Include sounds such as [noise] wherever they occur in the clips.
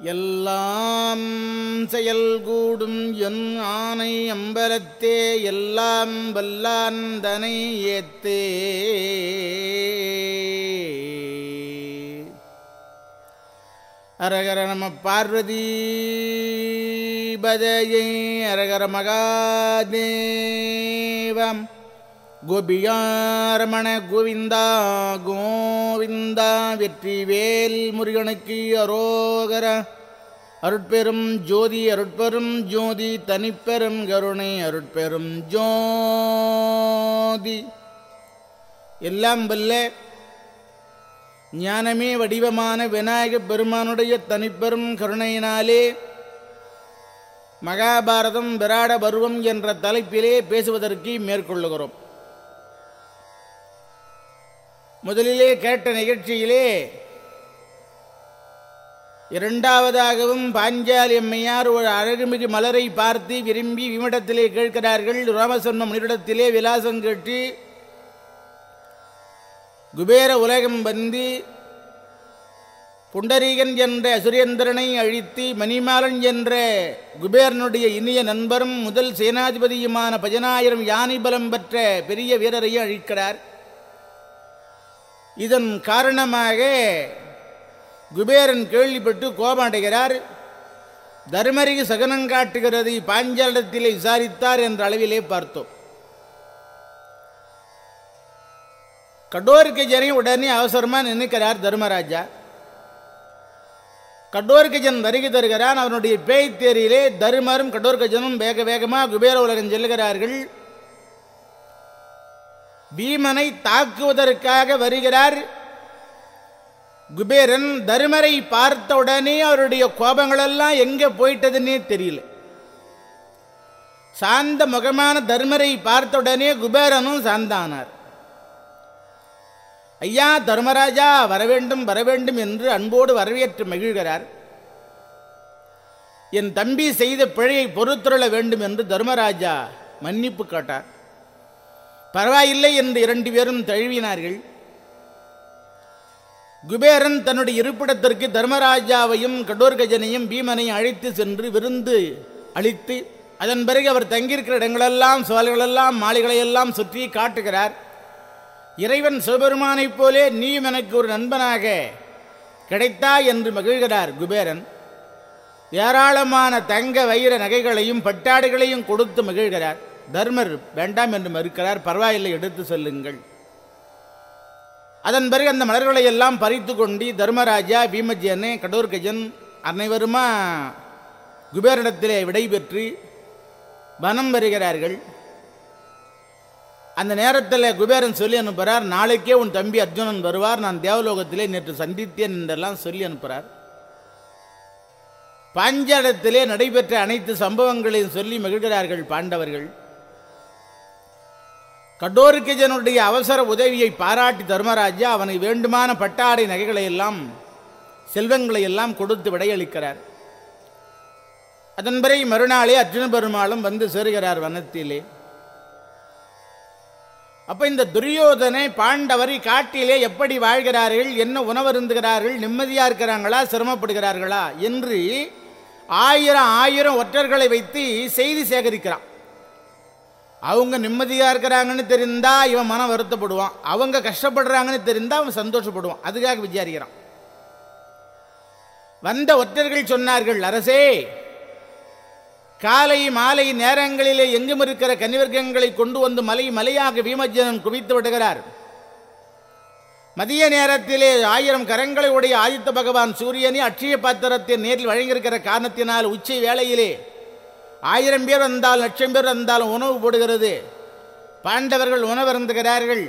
எல்லாம் செயல்கூடும் என் ஆனை அம்பலத்தே எல்லாம் வல்லாந்தனை ஏத்தே. அரகர நம பார்வதி பதயை அரகர மகாதேவம். கோபியாரமண கோவிந்தா கோவிந்தா வெற்றி வேல் முருகனுக்கு அரோகர. அருட்பெரும் ஜோதி அருட்பெரும் ஜோதி தனிப்பெரும் கருணை அருட்பெரும் ஜோதி. எல்லாம் வல்ல ஞானமே வடிவமான விநாயகப் பெருமானுடைய தனிப்பெரும் கருணையினாலே மகாபாரதம் விராட பருவம் என்ற தலைப்பிலே பேசுவதற்கு மேற்கொள்ளுகிறோம். முதலிலே கேட்ட நிகழ்ச்சியிலே இரண்டாவதாகவும் பாஞ்சாலி அம்மையார் ஒரு அழகுமிகு மலரை பார்த்து விரும்பி விமிடத்திலே கேட்கிறார்கள். ராமசர்ம முனிடத்திலே விலாசம் கேட்டு குபேர உலகம் வந்து புண்டரீகன் என்ற சுரேந்திரனை அழித்து மணிமாலன் என்ற குபேரனுடைய இனிய நண்பரும் முதல் சேனாதிபதியுமான பதினாயிரம் யானை பலம் பெற்ற பெரிய வீரரையும் அழிக்கிறார். இதன் காரணமாக குபேரன் கேள்விப்பட்டு கோபம் அடைகிறார் தர்மரிக சகனம் காட்டுகிறது பாஞ்சாலத்திலே விசாரித்தார் என்ற அளவிலே பார்த்தோம். கடோர்கஜனை உடனே அவசரமாக நினைக்கிறார் தர்மராஜா. கடோர்கஜன் வருகை தருகிறான் அவனுடைய பேய் தேரியிலே தருமரும் கடோர்கஜனும் வேக வேகமாக குபேர உலகம் செல்கிறார்கள் பீமனை தாக்குவதற்காக வருகிறார். குபேரன் தருமரை பார்த்த உடனே அவருடைய கோபங்களெல்லாம் எங்கே போயிட்டதுன்னே தெரியல. சாந்த முகமான தர்மரை பார்த்த உடனே குபேரனும் சாந்தானார். ஐயா தர்மராஜா வரவேண்டும் வரவேண்டும் என்று அன்போடு வரவேற்று மகிழ்கிறார். என் தம்பி செய்த பிழையை பொறுத்துள்ள வேண்டும் என்று தர்மராஜா மன்னிப்பு கேட்டார். பரவாயில்லை என்று இரண்டு பேரும் தழுவினார்கள். குபேரன் தன்னுடைய இருப்பிடத்திற்கு தர்மராஜாவையும் கடோர்கஜனையும் பீமனையும் அழைத்து சென்று விருந்து அளித்து அதன் பிறகு அவர் தங்கியிருக்கிற இடங்களெல்லாம் சோலைகளெல்லாம் மாளிகளையெல்லாம் சுற்றி காட்டுகிறார். இறைவன் சிவபெருமானைப் போலே நீயும் எனக்கு ஒரு நண்பனாக கிடைத்தா என்று மகிழ்கிறார் குபேரன். ஏராளமான தங்க வைர நகைகளையும் பட்டாடுகளையும் கொடுத்து மகிழ்கிறார். தர்மர் வேண்டாம் என்று மறுக்கிறார். பரவாயில்லை எடுத்து செல்லுங்கள். அதன் பிறகு அந்த மலர்களை எல்லாம் பறித்து கொண்டு தர்மராஜா பீமஜியனே கடோர்கஜன் அனைவருமா குபேரனிடத்திலே விடைபெற்று வனம் வருகிறார்கள். அந்த நேரத்தில் குபேரன் சொல்லி அனுப்புகிறார் நாளைக்கே உன் தம்பி அர்ஜுனன் வருவார் நான் தேவலோகத்திலே நேற்று சந்தித்தேன் என்றெல்லாம் சொல்லி அனுப்புகிறார். பாஞ்சாலத்திலே நடைபெற்ற அனைத்து சம்பவங்களையும் சொல்லி மகிழ்கிறார்கள் பாண்டவர்கள். கடோர்கிஜனுடைய அவசர உதவியை பாராட்டி தர்மராஜா அவனை வேண்டுமான பட்டாடை நகைகளை எல்லாம் செல்வங்களை எல்லாம் கொடுத்து விடையளிக்கிறார். அதன் மறுநாளே அர்ஜுன பெருமாளும் வந்து சேருகிறார் வனத்திலே. அப்ப இந்த துரியோதனை பாண்டவரை காட்டிலே எப்படி வாழ்கிறார்கள் என்ன உணவருந்துகிறார்கள் நிம்மதியா இருக்கிறாங்களா சிரமப்படுகிறார்களா என்று ஆயிரம் ஆயிரம் ஒற்றர்களை வைத்து செய்தி சேகரிக்கிறான். அவங்க நிம்மதியா இருக்கிறாங்கன்னு தெரிந்தா இவன் மனம் வருத்தப்படுவான். அவங்க கஷ்டப்படுறாங்கன்னு தெரிந்தா அவன் சந்தோஷப்படுவான். அதுக்காக விசாரிக்கிறான். வந்த ஒற்றர்கள் சொன்னார்கள் அரசே காலை மாலை நேரங்களிலே எங்கும் இருக்கிற கனிவர்க்கங்களை கொண்டு வந்து மலை மலையாக பீமஜனன் குவித்து விடுகிறார். மதிய நேரத்திலே ஆயிரம் கரங்களை உடைய ஆதித்த பகவான் சூரியனை அட்சய பாத்திரத்தை நேரில் வழங்கியிருக்கிற காரணத்தினால் உச்சி வேளையிலே ஆயிரம் பேர் வந்தால் லட்சம் பேர் வந்தாலும் உணவு போடுகிறது. பாண்டவர்கள் உணவருந்துகிறார்கள்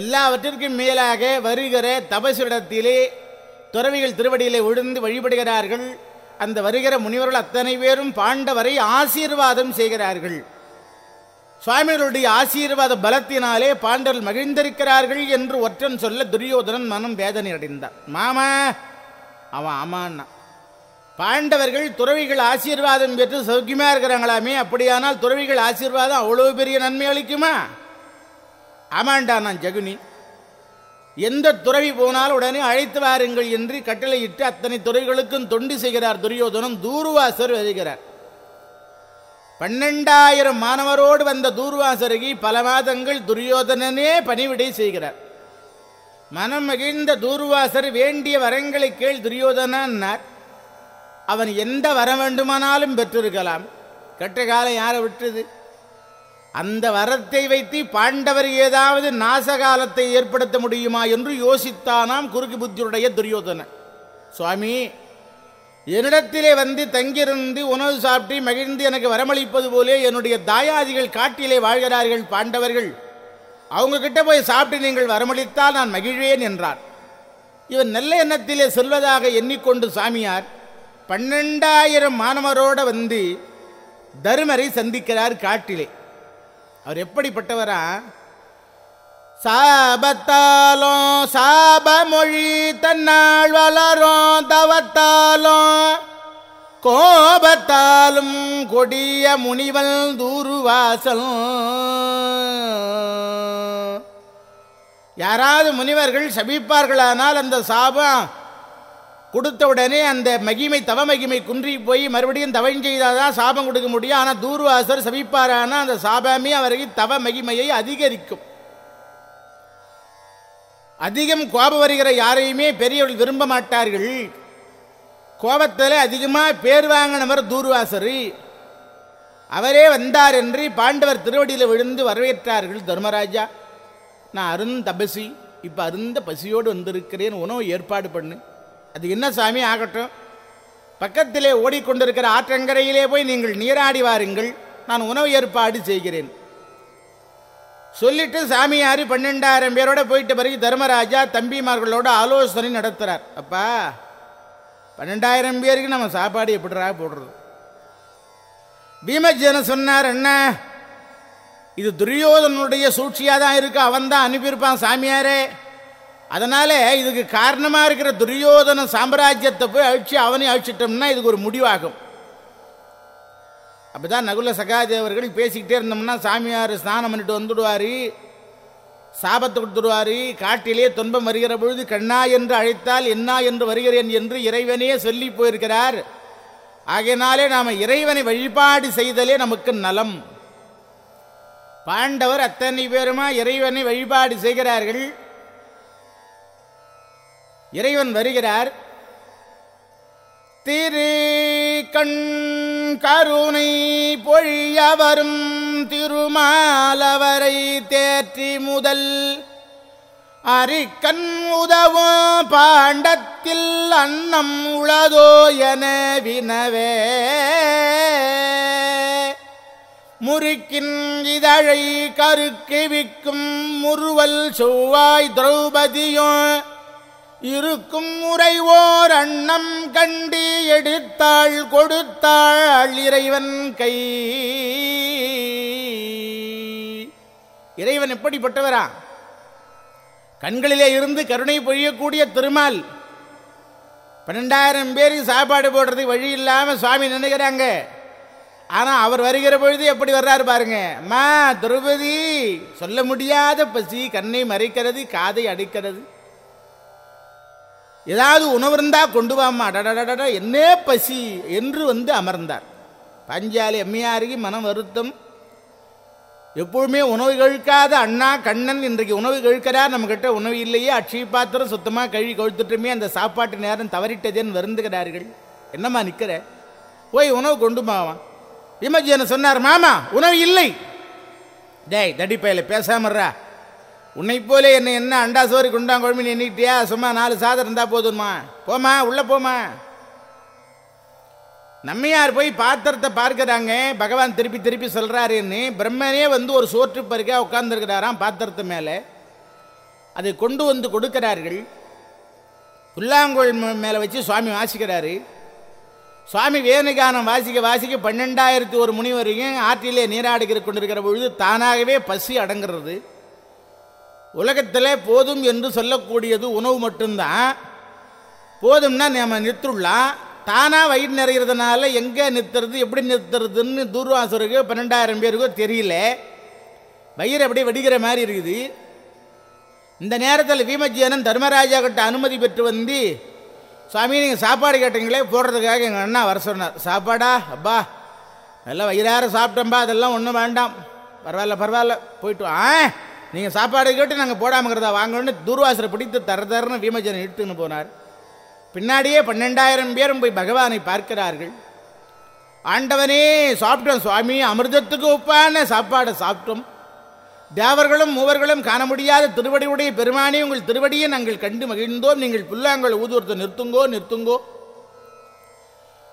எல்லாவற்றிற்கும் மேலாக வருகிற தபசிடத்திலே துறவிகள் திருவடியிலே விழுந்து வழிபடுகிறார்கள். அந்த வருகிற முனிவர்கள் அத்தனை பேரும் பாண்டவரை ஆசீர்வாதம் செய்கிறார்கள். சுவாமிகளுடைய ஆசீர்வாத பலத்தினாலே பாண்டவர்கள் மகிழ்ந்திருக்கிறார்கள் என்று ஒற்றன் சொல்ல துரியோதனன் மனம் வேதனை அடைந்தான் மாமா அவன் ஆமான்னா பாண்டவர்கள் துறவிகள் ஆசீர்வாதம் பெற்று சௌக்கியமா இருக்கிறாங்களாமே அப்படியானால் துறவிகள் ஆசீர்வாதம் அவ்வளவு பெரிய நன்மை அளிக்குமா? ஆமாண்டா நான் ஜகுனி. எந்த துறவி போனால் உடனே அழைத்து வாருங்கள் என்று கட்டளையிட்டு அத்தனை துறைகளுக்கும் தொண்டு செய்கிறார் துரியோதனம் தூர்வாசர் வருகிறார். பன்னெண்டாயிரம் மாணவரோடு வந்த தூர்வாசருகி பல மாதங்கள் துரியோதனனே பணிவிடை செய்கிறார். மனம் மகிழ்ந்த தூர்வாசர் வேண்டிய வரங்களை கேள் துரியோதனார் அவன் எந்த வர வேண்டுமானாலும் பெற்றிருக்கலாம். கெட்ட காலம் யாரை விட்டுது? அந்த வரத்தை வைத்து பாண்டவர் ஏதாவது நாசகாலத்தை ஏற்படுத்த முடியுமா என்று யோசித்தானாம் குறுக்கு புத்தியுடைய துரியோதனன் சுவாமி என்னிடத்திலே வந்து தங்கியிருந்து உணவு சாப்பிட்டு மகிழ்ந்து எனக்கு வரமளிப்பது போலே என்னுடைய தாயாதிகள் காட்டிலே வாழ்கிறார்கள் பாண்டவர்கள். அவங்க கிட்ட போய் சாப்பிட்டு நீங்கள் வரமளித்தால் நான் மகிழ்வேன் என்றார். இவன் நல்ல எண்ணத்திலே செல்வதாக எண்ணிக்கொண்டு சாமியார் பன்னெண்டாயிரம் மாணவரோட வந்து தருமரை சந்திக்கிறார் காட்டிலே. அவர் எப்படிப்பட்டவரா? சாபத்தாலும் சாபமொழி தன்னால் வளரும் தவத்தாலும் கோபத்தாலும் கொடிய முனிவல் தூருவாசல். யாராவது முனிவர்கள் சபிப்பார்களானால் அந்த சாபம் கொடுத்த உடனே அந்த மகிமை தவ மகிமை குன்றி போய் மறுபடியும் தவம் செய்தாதான் சாபம் கொடுக்க முடியும். ஆனால் தூர்வாசர் சபிப்பாரானா அந்த சாபமே அவருக்கு தவ மகிமையை அதிகரிக்கும். அதிகம் கோபம் வருகிற யாரையுமே பெரியவர்கள் விரும்ப மாட்டார்கள். கோபத்தில் அதிகமாக பேர் வாங்கினவர் தூர்வாசர். அவரே வந்தார் என்று பாண்டவர் திருவடியில் விழுந்து வரவேற்றார்கள் தர்மராஜா. நான் அருந்தபசி இப்போ அருந்த பசியோடு வந்திருக்கிறேன். உணவு ஏற்பாடு பண்ணு. அது என்ன சாமி ஆகட்டும்? பக்கத்திலே ஓடிக்கொண்டிருக்கிற ஆற்றங்கரையிலே போய் நீங்கள் நீராடி வாருங்கள். நான் உணவு ஏற்பாடு செய்கிறேன். சொல்லிட்டு சாமியார் பன்னெண்டாயிரம் பேரோட போயிட்ட பிறகு தர்மராஜா தம்பிமார்களோட ஆலோசனை நடத்துகிறார் அப்பா பன்னெண்டாயிரம் பேருக்கு நம்ம சாப்பாடு எப்படிரா போடுறது? பீமஜன சொன்னார் என்ன இது துரியோதனுடைய சூழ்ச்சியாக தான் இருக்கு. அவன் தான் அனுப்பியிருப்பான் சாமியாரே. அதனால இதுக்கு காரணமாக இருக்கிற துரியோதன சாம்ராஜ்யத்தை போய் அழிச்சு அவனையும் அழிச்சிட்டோம்னா இதுக்கு ஒரு முடிவாகும். அப்படிதான் நகுல சகாதேவர்கள் பேசிக்கிட்டே இருந்தோம்னா சாமியார் ஸ்நானம் பண்ணிட்டு வந்துடுவார் சாபத்தை கொடுத்துடுவார் காட்டிலே துன்பம் வருகிற பொழுது கண்ணா என்று அழைத்தால் என்ன என்று வருகிறேன் என்று இறைவனே சொல்லி போயிருக்கிறார். ஆகையினாலே நாம் இறைவனை வழிபாடு செய்தலே நமக்கு நலம். பாண்டவர் அத்தனை பேருமா இறைவனை வழிபாடு செய்கிறார்கள். இறைவன் வருகிறார். திரு கண் கருணை பொழியவரும் திருமாலவரை தேற்றி முதல் அரிக்கண் உதவும் பாண்டத்தில் அன்னம் உளதோ என வினவே. முறுக்கின் இதழை கருக்கு விக்கும் முறுவல் செவ்வாய் திரௌபதியும் இருக்கும் முறைவோர் அண்ணம் கண்டு எடுத்தாள் கொடுத்தாள் இறைவன் கை. இறைவன் எப்படிப்பட்டவரா? கண்களிலே இருந்து கருணை பொழியக்கூடிய திருமால். பன்னெண்டாயிரம் பேருக்கு சாப்பாடு போடுறது வழி இல்லாமல் சுவாமி நினைக்கிறாங்க. ஆனால் அவர் வருகிற பொழுது எப்படி வர்றாரு பாருங்க. அம்மா திரௌபதி சொல்ல முடியாத பசி கண்ணை மறைக்கிறது காதை அடைக்கிறது. ஏதாவது உணவு இருந்தால் கொண்டு வாமா டடடடட என்னே பசி என்று வந்து அமர்ந்தார். பஞ்சாலி அம்மையாருக்கு மனம் வருத்தம். எப்பொழுதுமே உணவு கழிக்காத அண்ணா கண்ணன் இன்றைக்கு உணவு கழிக்கிறார். நம்மக்கிட்ட உணவு இல்லையே. அட்சய பாத்திரம் சுத்தமாக கழுவி கொழுத்துட்டுமே அந்த சாப்பாட்டு நேரம் தவறிட்டதேன்னு வருந்துகிறார்கள். என்னம்மா நிற்கிற போய் உணவு கொண்டு வாமா விமஜி என்ன சொன்னார் மாமா உணவு இல்லை. டேய் தடிப்பையில் பேசாமறா உன்னை போலே என்ன என்ன அண்டா சோறு குண்டா குழம்பு எண்ணிக்கிட்டியா? சும்மா நாலு சாதம் இருந்தா போதுமா போமா உள்ள போமா நம்மையார் போய் பாத்திரத்தை பார்க்குறாங்க. பகவான் திருப்பி திருப்பி சொல்றாருன்னு பிரம்மனே வந்து ஒரு சோற்று பருக்கா உட்கார்ந்துருக்கிறாராம் பாத்திரத்து மேலே. அதை கொண்டு வந்து கொடுக்கிறார்கள். புல்லாங்குழல் மே- மேலே வச்சு சுவாமி வாசிக்கிறாரு. சுவாமி வேணுகானம் வாசிக்க வாசிக்க பன்னெண்டாயிரத்தி ஒரு முனி வரைக்கும் ஆற்றிலே நீராடுகிற கொண்டிருக்கிற பொழுது தானாகவே பசி அடங்குறது. உலகத்தில் போதும் என்று சொல்லக்கூடியது உணவு மட்டும்தான். போதும்னா நம்ம நிறுத்துடலாம். தானாக வயிறு நிறைகிறதுனால எங்கே நிறுத்துறது எப்படி நிறுத்துறதுன்னு தூர்வாசருக்கு பன்னெண்டாயிரம் பேருக்கோ தெரியல. வயிறு அப்படியே வெடிக்கிற மாதிரி இருக்குது. இந்த நேரத்தில் வீமஜியனன் தர்மராஜா கிட்ட அனுமதி பெற்று வந்து சுவாமி நீங்கள் சாப்பாடு கேட்டீங்களே போடுறதுக்காக எங்கள் அண்ணா வர சொன்னார். சாப்பாடா? அப்பா நல்லா வயிறார சாப்பிட்டேன்பா அதெல்லாம் ஒன்றும் வேண்டாம். பரவாயில்ல பரவாயில்ல போயிட்டு ஆ? நீங்கள் சாப்பாடு கேட்டு நாங்கள் போடாமக்கிறதா வாங்கணும்னு தூர்வாசரை பிடித்து தர தரன்னு பீமஜனன் இழுத்துன்னு போனார். பின்னாடியே பன்னெண்டாயிரம் பேரும் போய் பகவானை பார்க்கிறார்கள். ஆண்டவனே சாப்பிட்டோம் சுவாமி அமிர்தத்துக்கு ஒப்பான சாப்பாடை சாப்பிட்டோம். தேவர்களும் மூவர்களும் காண முடியாத திருவடியுடைய பெருமானே உங்கள் திருவடியை நாங்கள் கண்டு மகிழ்ந்தோம். நீங்கள் புல்லாங்கல் ஊதுவரத்தை நிறுத்துங்கோ நிறுத்துங்கோ.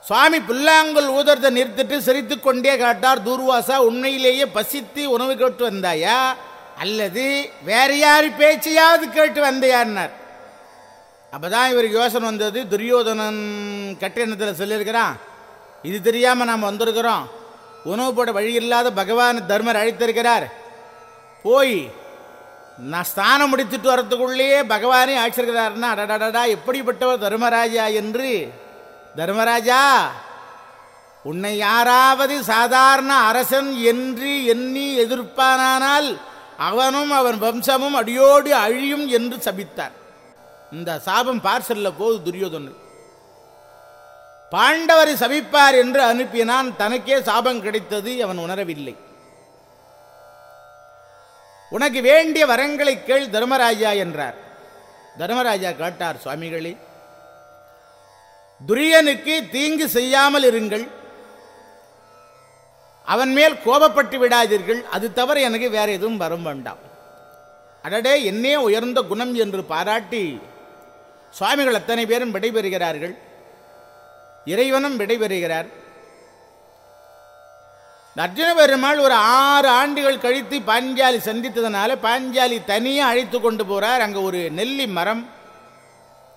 சுவாமி புல்லாங்குள் ஊதரத்தை நிறுத்திட்டு சிரித்து கொண்டே காட்டார். தூர்வாசா உண்மையிலேயே பசித்து உணவு கேட்டு வந்தாயா? அல்லது வேற யார் பேச்சையாவது கேட்டு வந்தையார்னார் அப்போ தான் இவருக்கு யோசனை வந்தது துரியோதனன் கட்டிடத்தில் சொல்லியிருக்கிறான் இது தெரியாமல் நாம் வந்திருக்கிறோம். உணவு போட வழி இல்லாத பகவான் தர்மர் அழைத்திருக்கிறார். போய் நான் ஸ்தானம் முடித்துட்டு வரத்துக்குள்ளேயே பகவானே அழைச்சிருக்கிறார்னா அடடடடா எப்படிப்பட்டவர் தர்மராஜா என்று? தர்மராஜா உன்னை யாராவது சாதாரண அரசன் என்று எண்ணி எதிர்ப்பானானால் அவனும் அவன் வம்சமும் அடியோடு அழியும் என்று சபித்தார் இந்த சாபம் பார்சல்ல போது துரியோதனன். பாண்டவரை சபிப்பார் என்று அனுப்பினான் தனக்கே சாபம் கிடைத்தது அவன் உணரவில்லை. உனக்கு வேண்டிய வரங்களை கேள் தர்மராஜா என்றார். தர்மராஜா கேட்டார் சுவாமிகளே துரியனுக்கு தீங்கு செய்யாமல் இருங்கள். அவன் மேல் கோபப்பட்டு விடாதீர்கள். அது தவிர எனக்கு வேற எதுவும் வரும் வேண்டாம். அடடே என்னே உயர்ந்த குணம் என்று பாராட்டி சுவாமிகள் அத்தனை பேரும் விடைபெறுகிறார்கள். இறைவனும் விடைபெறுகிறார். அர்ஜுன பெருமாள் ஒரு ஆறு ஆண்டுகள் கழித்து பாஞ்சாலி சந்தித்ததுனால பாஞ்சாலி தனியாக அழைத்து கொண்டு போறார். அங்கே ஒரு நெல்லி மரம்.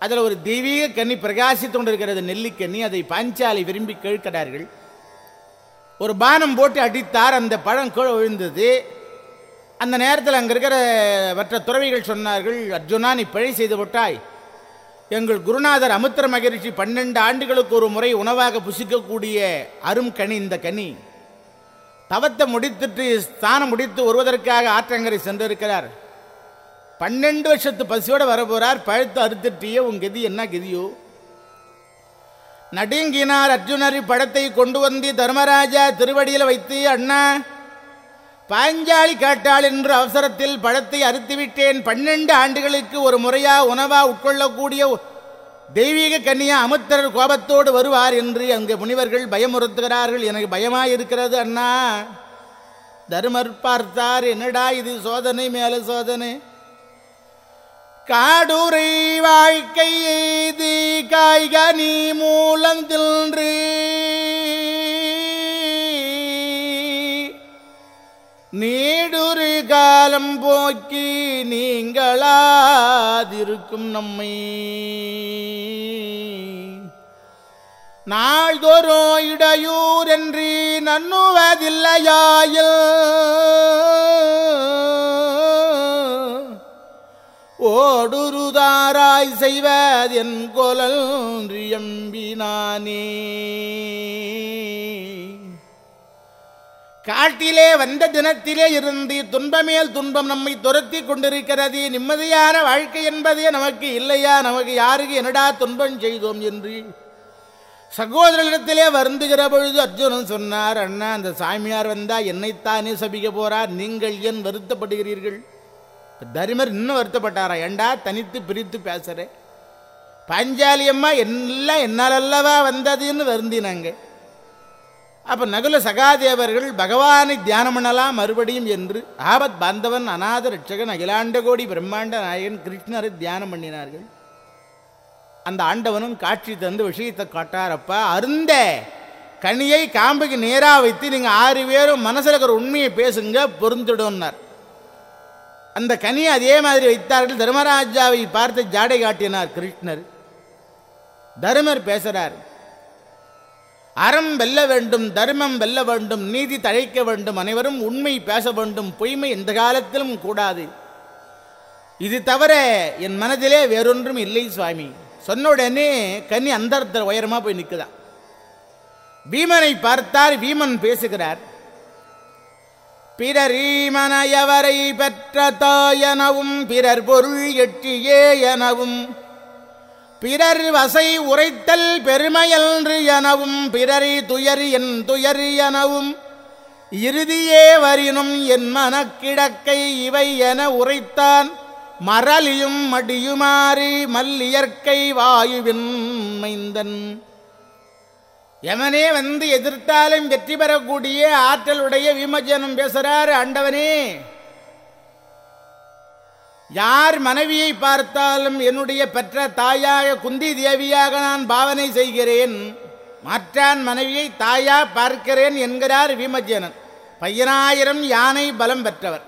அதில் ஒரு தெய்வீக கன்னி பிரகாசித்து கொண்டிருக்கிறது நெல்லிக்கன்னி அதை பாஞ்சாலி விரும்பி கேட்கிறார்கள். ஒரு பானம் போட்டு அடித்தார். அந்த பழம் கீழே விழுந்தது. அந்த நேரத்தில் அங்கே இருக்கிற மற்ற துறவிகள் சொன்னார்கள் அர்ஜுனா நீ பிழை செய்து விட்டாய். எங்கள் குருநாதர் அமுத்திர மகிழ்ச்சி பன்னெண்டு ஆண்டுகளுக்கு ஒரு முறை உணவாக புசிக்கக்கூடிய அரும் கனி இந்த கனி. தவத்தை முடித்துட்டு ஸ்தானம் முடித்து வருவதற்காக ஆற்றங்கரை சென்றிருக்கிறார். பன்னெண்டு வருஷத்து பசியோடு வரப்போகிறார் பழுத்து அறுத்துட்டியே உன் கதி என்ன கதியோ? நடுங்கினார் அர்ஜுனர் படத்தை கொண்டு வந்து தர்மராஜா திருவடியில் வைத்து அண்ணா பாஞ்சாலி கேட்டாள் என்று அவசரத்தில் பழத்தை அறுத்துவிட்டேன். பன்னெண்டு ஆண்டுகளுக்கு ஒரு முறையா உணவா உட்கொள்ளக்கூடிய தெய்வீக கன்னியா அமுத்தரர் கோபத்தோடு வருவார் என்று அங்கு முனிவர்கள் பயமுறுத்துகிறார்கள். எனக்கு பயமாயிருக்கிறது அண்ணா. தருமர் பார்த்தார் என்னடா இது? சோதனை மேல சோதனை. காடுரை வாழ்க்கை எய்தி காய்கனி மூலந்தின்று நீடுரு காலம் போக்கி நீங்களாதிருக்கும் நம்மை. நாள்தோறும் இடையூர் என்று நன்னுவதில்லையாயில் ஓடுருதாராய் செய்வதென் என் எம்பினானே. காட்டிலே வந்த தினத்திலே இருந்து துன்பமேல் துன்பம் நம்மை துரத்தி கொண்டிருக்கிறது. நிம்மதியான வாழ்க்கை என்பதே நமக்கு இல்லையா? நமக்கு யாருக்கு என்னடா துன்பம் செய்தோம் என்று. சகோதரனிடத்திலே வருந்துகிற பொழுது அர்ஜுனன் சொன்னார் அண்ணா அந்த சாமியார் வந்தா என்னைத்தானே சபிக்க போறார்? நீங்கள் ஏன் வருத்தப்படுகிறீர்கள்? தரிமர் இன்னும் வருத்தப்பட்டாரா? ஏண்டா தனித்து பிரித்து பேசுற? பாஞ்சாலி அம்மா எல்லாம் என்னால் அல்லவா வந்ததுன்னு வருந்தினாங்க. அப்போ நகுல சகாதேவர்கள் பகவானை தியானம் பண்ணலாம் மறுபடியும் என்று ஆபத் பாந்தவன் அநாத ரட்சகன் அகிலாண்ட கோடி பிரம்மாண்ட நாயகன் கிருஷ்ணரை தியானம் பண்ணினார்கள். அந்த ஆண்டவனும் காட்சி தந்து விஷயத்தை காட்டாரப்பா அருந்த கனியை காம்புக்கு நேராக வைத்து நீங்கள் ஆறு பேரும் மனசில் இருக்கிற உண்மையை பேசுங்க பொருந்துடும்னார். அந்த கனியை அதே மாதிரி வைத்தார்கள். தர்மராஜாவை பார்த்து ஜாடை காட்டினார் கிருஷ்ணர். தர்மர் பேசுகிறார் அறம் வெல்ல வேண்டும் தர்மம் வெல்ல வேண்டும் நீதி தழைக்க வேண்டும் அனைவரும் உண்மை பேச வேண்டும் பொய்மை எந்த காலத்திலும் கூடாது. இது தவிர என் மனதிலே வேறொன்றும் இல்லை சுவாமி. சொன்ன உடனே கன்னி அந்தரத்தில் உயரமாக போய் நிற்குதான் பீமனை பார்த்தார் பீமன் பேசுகிறார். பிறரீமனையவரை பெற்ற தாயெனவும் பிறர் பொருள் எட்டியே எனவும் பிறர் வசை உரைத்தல் பெருமையன்று எனவும் பிறரி துயர் என் துயர் எனவும் இறுதியே வரினும் என் மனக்கிடக்கை இவை என உரைத்தான் மரலியும் மடியுமாறி மல்லியற்கை வாயுவின் மைந்தன். யமனே வந்து எதிர்த்தாலும் வெற்றி பெறக்கூடிய ஆற்றலுடைய விமர்சனம் பேசுறார் ஆண்டவனே. யார் மனைவியை பார்த்தாலும் என்னுடைய பெற்ற தாயாக குந்தி தேவியாக நான் பாவனை செய்கிறேன். மாற்றான் மனைவியை தாயா பார்க்கிறேன் என்கிறார் விமர்சனன் பையனாயிரம் யானை பலம் பெற்றவர்.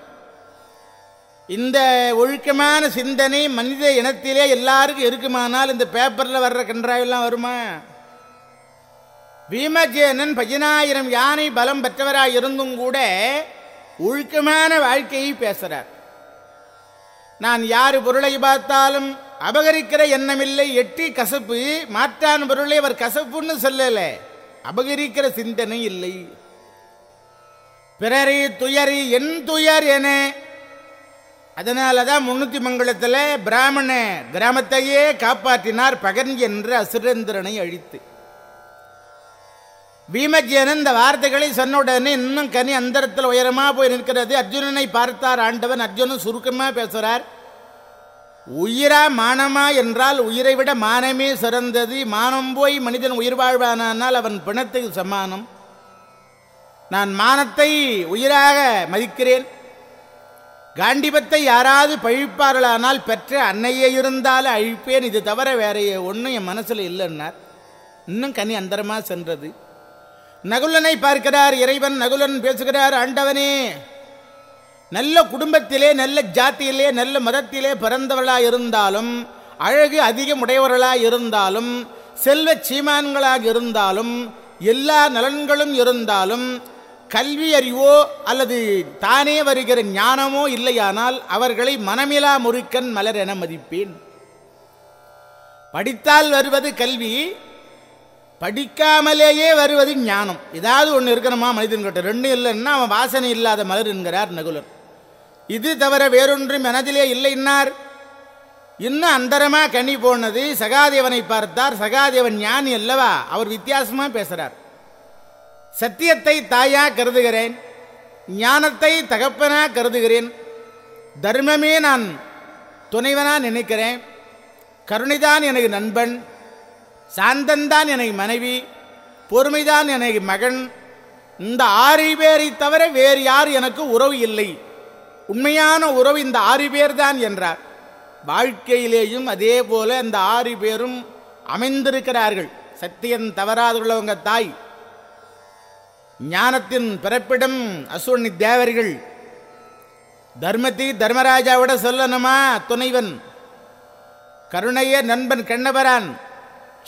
இந்த ஒழுக்கமான சிந்தனை மனித இனத்திலே எல்லாருக்கும் இருக்குமானால் இந்த பேப்பரில் வர்ற கன்றாவெல்லாம் வருமா? பீமஜேனன் பதினாயிரம் யானை பலம் பெற்றவராக இருந்தும் கூட ஒழுக்கமான வாழ்க்கையை பேசுகிறார் நான் யார் பொருளை பார்த்தாலும் அபகரிக்கிற எண்ணமில்லை எட்டி கசப்பு மாற்றான் பொருளை அவர் கசப்புன்னு சொல்லல. அபகரிக்கிற சிந்தனை இல்லை. பிறரை துயரி என் துயர் என. அதனால தான் முன்னூத்தி மங்கலத்தில் பிராமண கிராமத்தையே காப்பாற்றினார் பகன் என்று அசுரேந்திரனை அழித்து. பீமஜேனன் இந்த வார்த்தைகளை சொன்ன உடனே இன்னும் கனி அந்தரத்தில் உயரமாக போய் நிற்கிறது. அர்ஜுனனை பார்த்தார் ஆண்டவன். அர்ஜுனன் சுருக்கமாக பேசுறார். உயிரா மானமா என்றால் உயிரை விட மானமே சிறந்தது. மானம் போய் மனிதன் உயிர் வாழ்வானால் அவன் பிணத்துக்கு சமானம். நான் மானத்தை உயிராக மதிக்கிறேன். காண்டிபத்தை யாராவது பழிப்பார்களானால் பெற்ற அன்னையே இருந்தாலும் அழிப்பேன். இது தவிர வேற ஒன்றும் என் மனசில் இல்லைன்னார். இன்னும் கனி அந்தரமாக சென்றது. நகுலனை பார்க்கிறார் இறைவன் நகுலன் பேசுகிறார் ஆண்டவனே. நல்ல குடும்பத்திலே நல்ல ஜாத்தியிலே நல்ல மதத்திலே பிறந்தவர்களாக இருந்தாலும் அழகு அதிகம் உடையவர்களாக இருந்தாலும் செல்வ சீமான்களாக இருந்தாலும் எல்லா நலன்களும் இருந்தாலும் கல்வி அறிவோ அல்லது தானே வருகிற ஞானமோ இல்லையானால் அவர்களை மனமிலா முறுக்கன் மலர் என மதிப்பேன். படித்தால் வருவது கல்வி படிக்காமலேயே வருவது ஞானம். ஏதாவது ஒன்று இருக்கணுமா மனிதன்கிட்ட? ரெண்டும் இல்லைன்னா அவன் வாசனை இல்லாத மலர் என்கிறார் நகுலன் இது தவிர வேறொன்றும் மனதிலே இல்லைன்னார் இன்னும் அந்தரமாக கனி போனது சகாதேவனை பார்த்தார். சகாதேவன் ஞானி அல்லவா? அவர் வித்தியாசமாக பேசுகிறார் சத்தியத்தை தாயா கருதுகிறேன். ஞானத்தை தகப்பனா கருதுகிறேன். தர்மமே நான் துணைவனா நினைக்கிறேன். கருணைதான் எனக்கு நண்பன். சாந்தன்தான் எனக்கு மனைவி பொறுமைதான் எனக்கு மகன். இந்த ஆறு பேரை தவிர வேறு யார் எனக்கு உறவு இல்லை. உண்மையான உறவு இந்த ஆறு பேர் தான் என்றார். வாழ்க்கையிலேயும் அதே போல அந்த ஆறு பேரும் அமைந்திருக்கிறார்கள். சத்தியம் தவறாதுள்ளவங்க தாய். ஞானத்தின் பிறப்பிடம் அசுவணி தேவர்கள். தர்மத்தை தர்மராஜாவிட சொல்லணுமா துணைவன்? கருணைய நண்பன் கண்ணபரான்.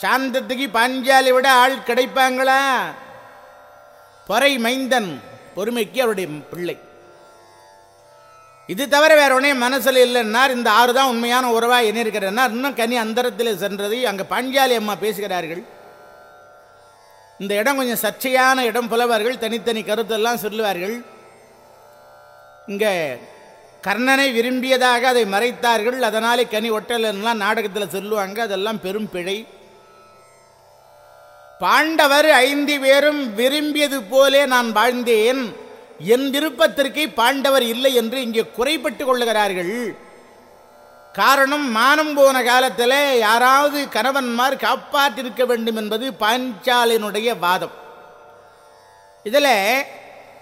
சாந்தத்துக்கு பாஞ்சாலி விட ஆள் கிடைப்பாங்களா? பொறை மைந்தன் பொறுமைக்கு அவருடைய பிள்ளை. இது தவிர வேற உடனே மனசில் இல்லைன்னார். இந்த ஆறு தான் உண்மையான உறவா என்ன இன்னும் கனி அந்தரத்தில் சென்றது அங்கே பாஞ்சாலி அம்மா பேசுகிறார்கள். இந்த இடம் கொஞ்சம் சர்ச்சையான இடம் புலவர்கள் தனித்தனி கருத்தெல்லாம் சொல்லுவார்கள். இங்கே கர்ணனை விரும்பியதாக அதை மறைத்தார்கள். அதனாலே கனி ஒட்டலன்லாம் நாடகத்தில் சொல்லுவாங்க. அதெல்லாம் பெரும் பிழை. பாண்டவர் ஐந்து பேரும் விரும்பியது போலே நான் வாழ்ந்தேன். என் விருப்பத்திற்கு பாண்டவர் இல்லை என்று இங்கே குறைப்பட்டு கொள்ளுகிறார்கள். காரணம் மானம் போன காலத்தில் யாராவது கணவன்மார் காப்பாற்றிருக்க வேண்டும் என்பது பாஞ்சாலினுடைய வாதம். இதில்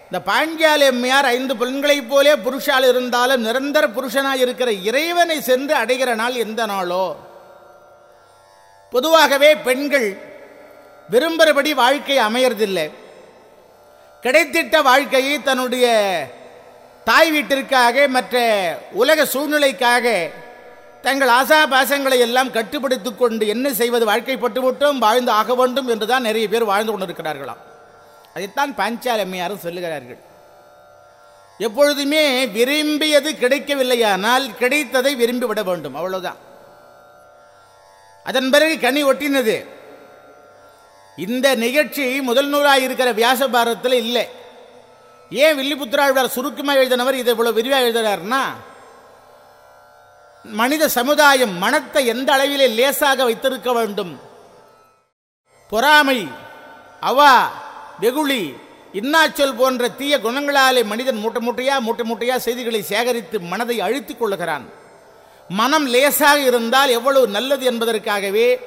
இந்த பாஞ்சாலி அம்மையார் ஐந்து பெண்களைப் போலே புருஷால் இருந்தாலும் நிரந்தர புருஷனாக இருக்கிற இறைவனை சென்று அடைகிற நாள் எந்த நாளோ? பொதுவாகவே பெண்கள் விரும்புகிறபடி வாழ்க்கை அமையறதில்லை. கிடைத்திட்ட வாழ்க்கையை தன்னுடைய தாய் வீட்டிற்காக மற்ற உலக சூழ்நிலைக்காக தங்கள் ஆசாபாசங்களை எல்லாம் கட்டுப்படுத்திக் கொண்டு என்ன செய்வது? வாழ்க்கைப்பட்டு விட்டும் வாழ்ந்து ஆக வேண்டும் என்றுதான் நிறைய பேர் வாழ்ந்து கொண்டிருக்கிறார்களாம். அதைத்தான் பஞ்சாலம்மையாரும் சொல்லுகிறார்கள். எப்பொழுதுமே விரும்பியது கிடைக்கவில்லையானால் கிடைத்ததை விரும்பி விட வேண்டும். அவ்வளவுதான். அதன் பிறகு கனி ஒட்டினது. இந்த நிகழ்ச்சி முதல் நூலாக இருக்கிற வியாச பாரதத்தில் இல்லை. ஏன் வில்லிபுத்திராழ்வார் சுருக்கமாக எழுதினவர் இதை இவ்வளோ விரிவாக எழுதுறாருன்னா மனித சமுதாயம் மனத்தை எந்த அளவிலே லேசாக வைத்திருக்க வேண்டும்? பொறாமை அவா வெகுளி இன்னாச்சொல் போன்ற தீய குணங்களாலே மனிதன் மூட்டை மூட்டையா மூட்டை மூட்டையா செய்திகளை சேகரித்து மனதை அழித்துக் கொள்ளுகிறான். மனம் லேசாக இருந்தால் எவ்வளவு நல்லது என்பதற்காகவே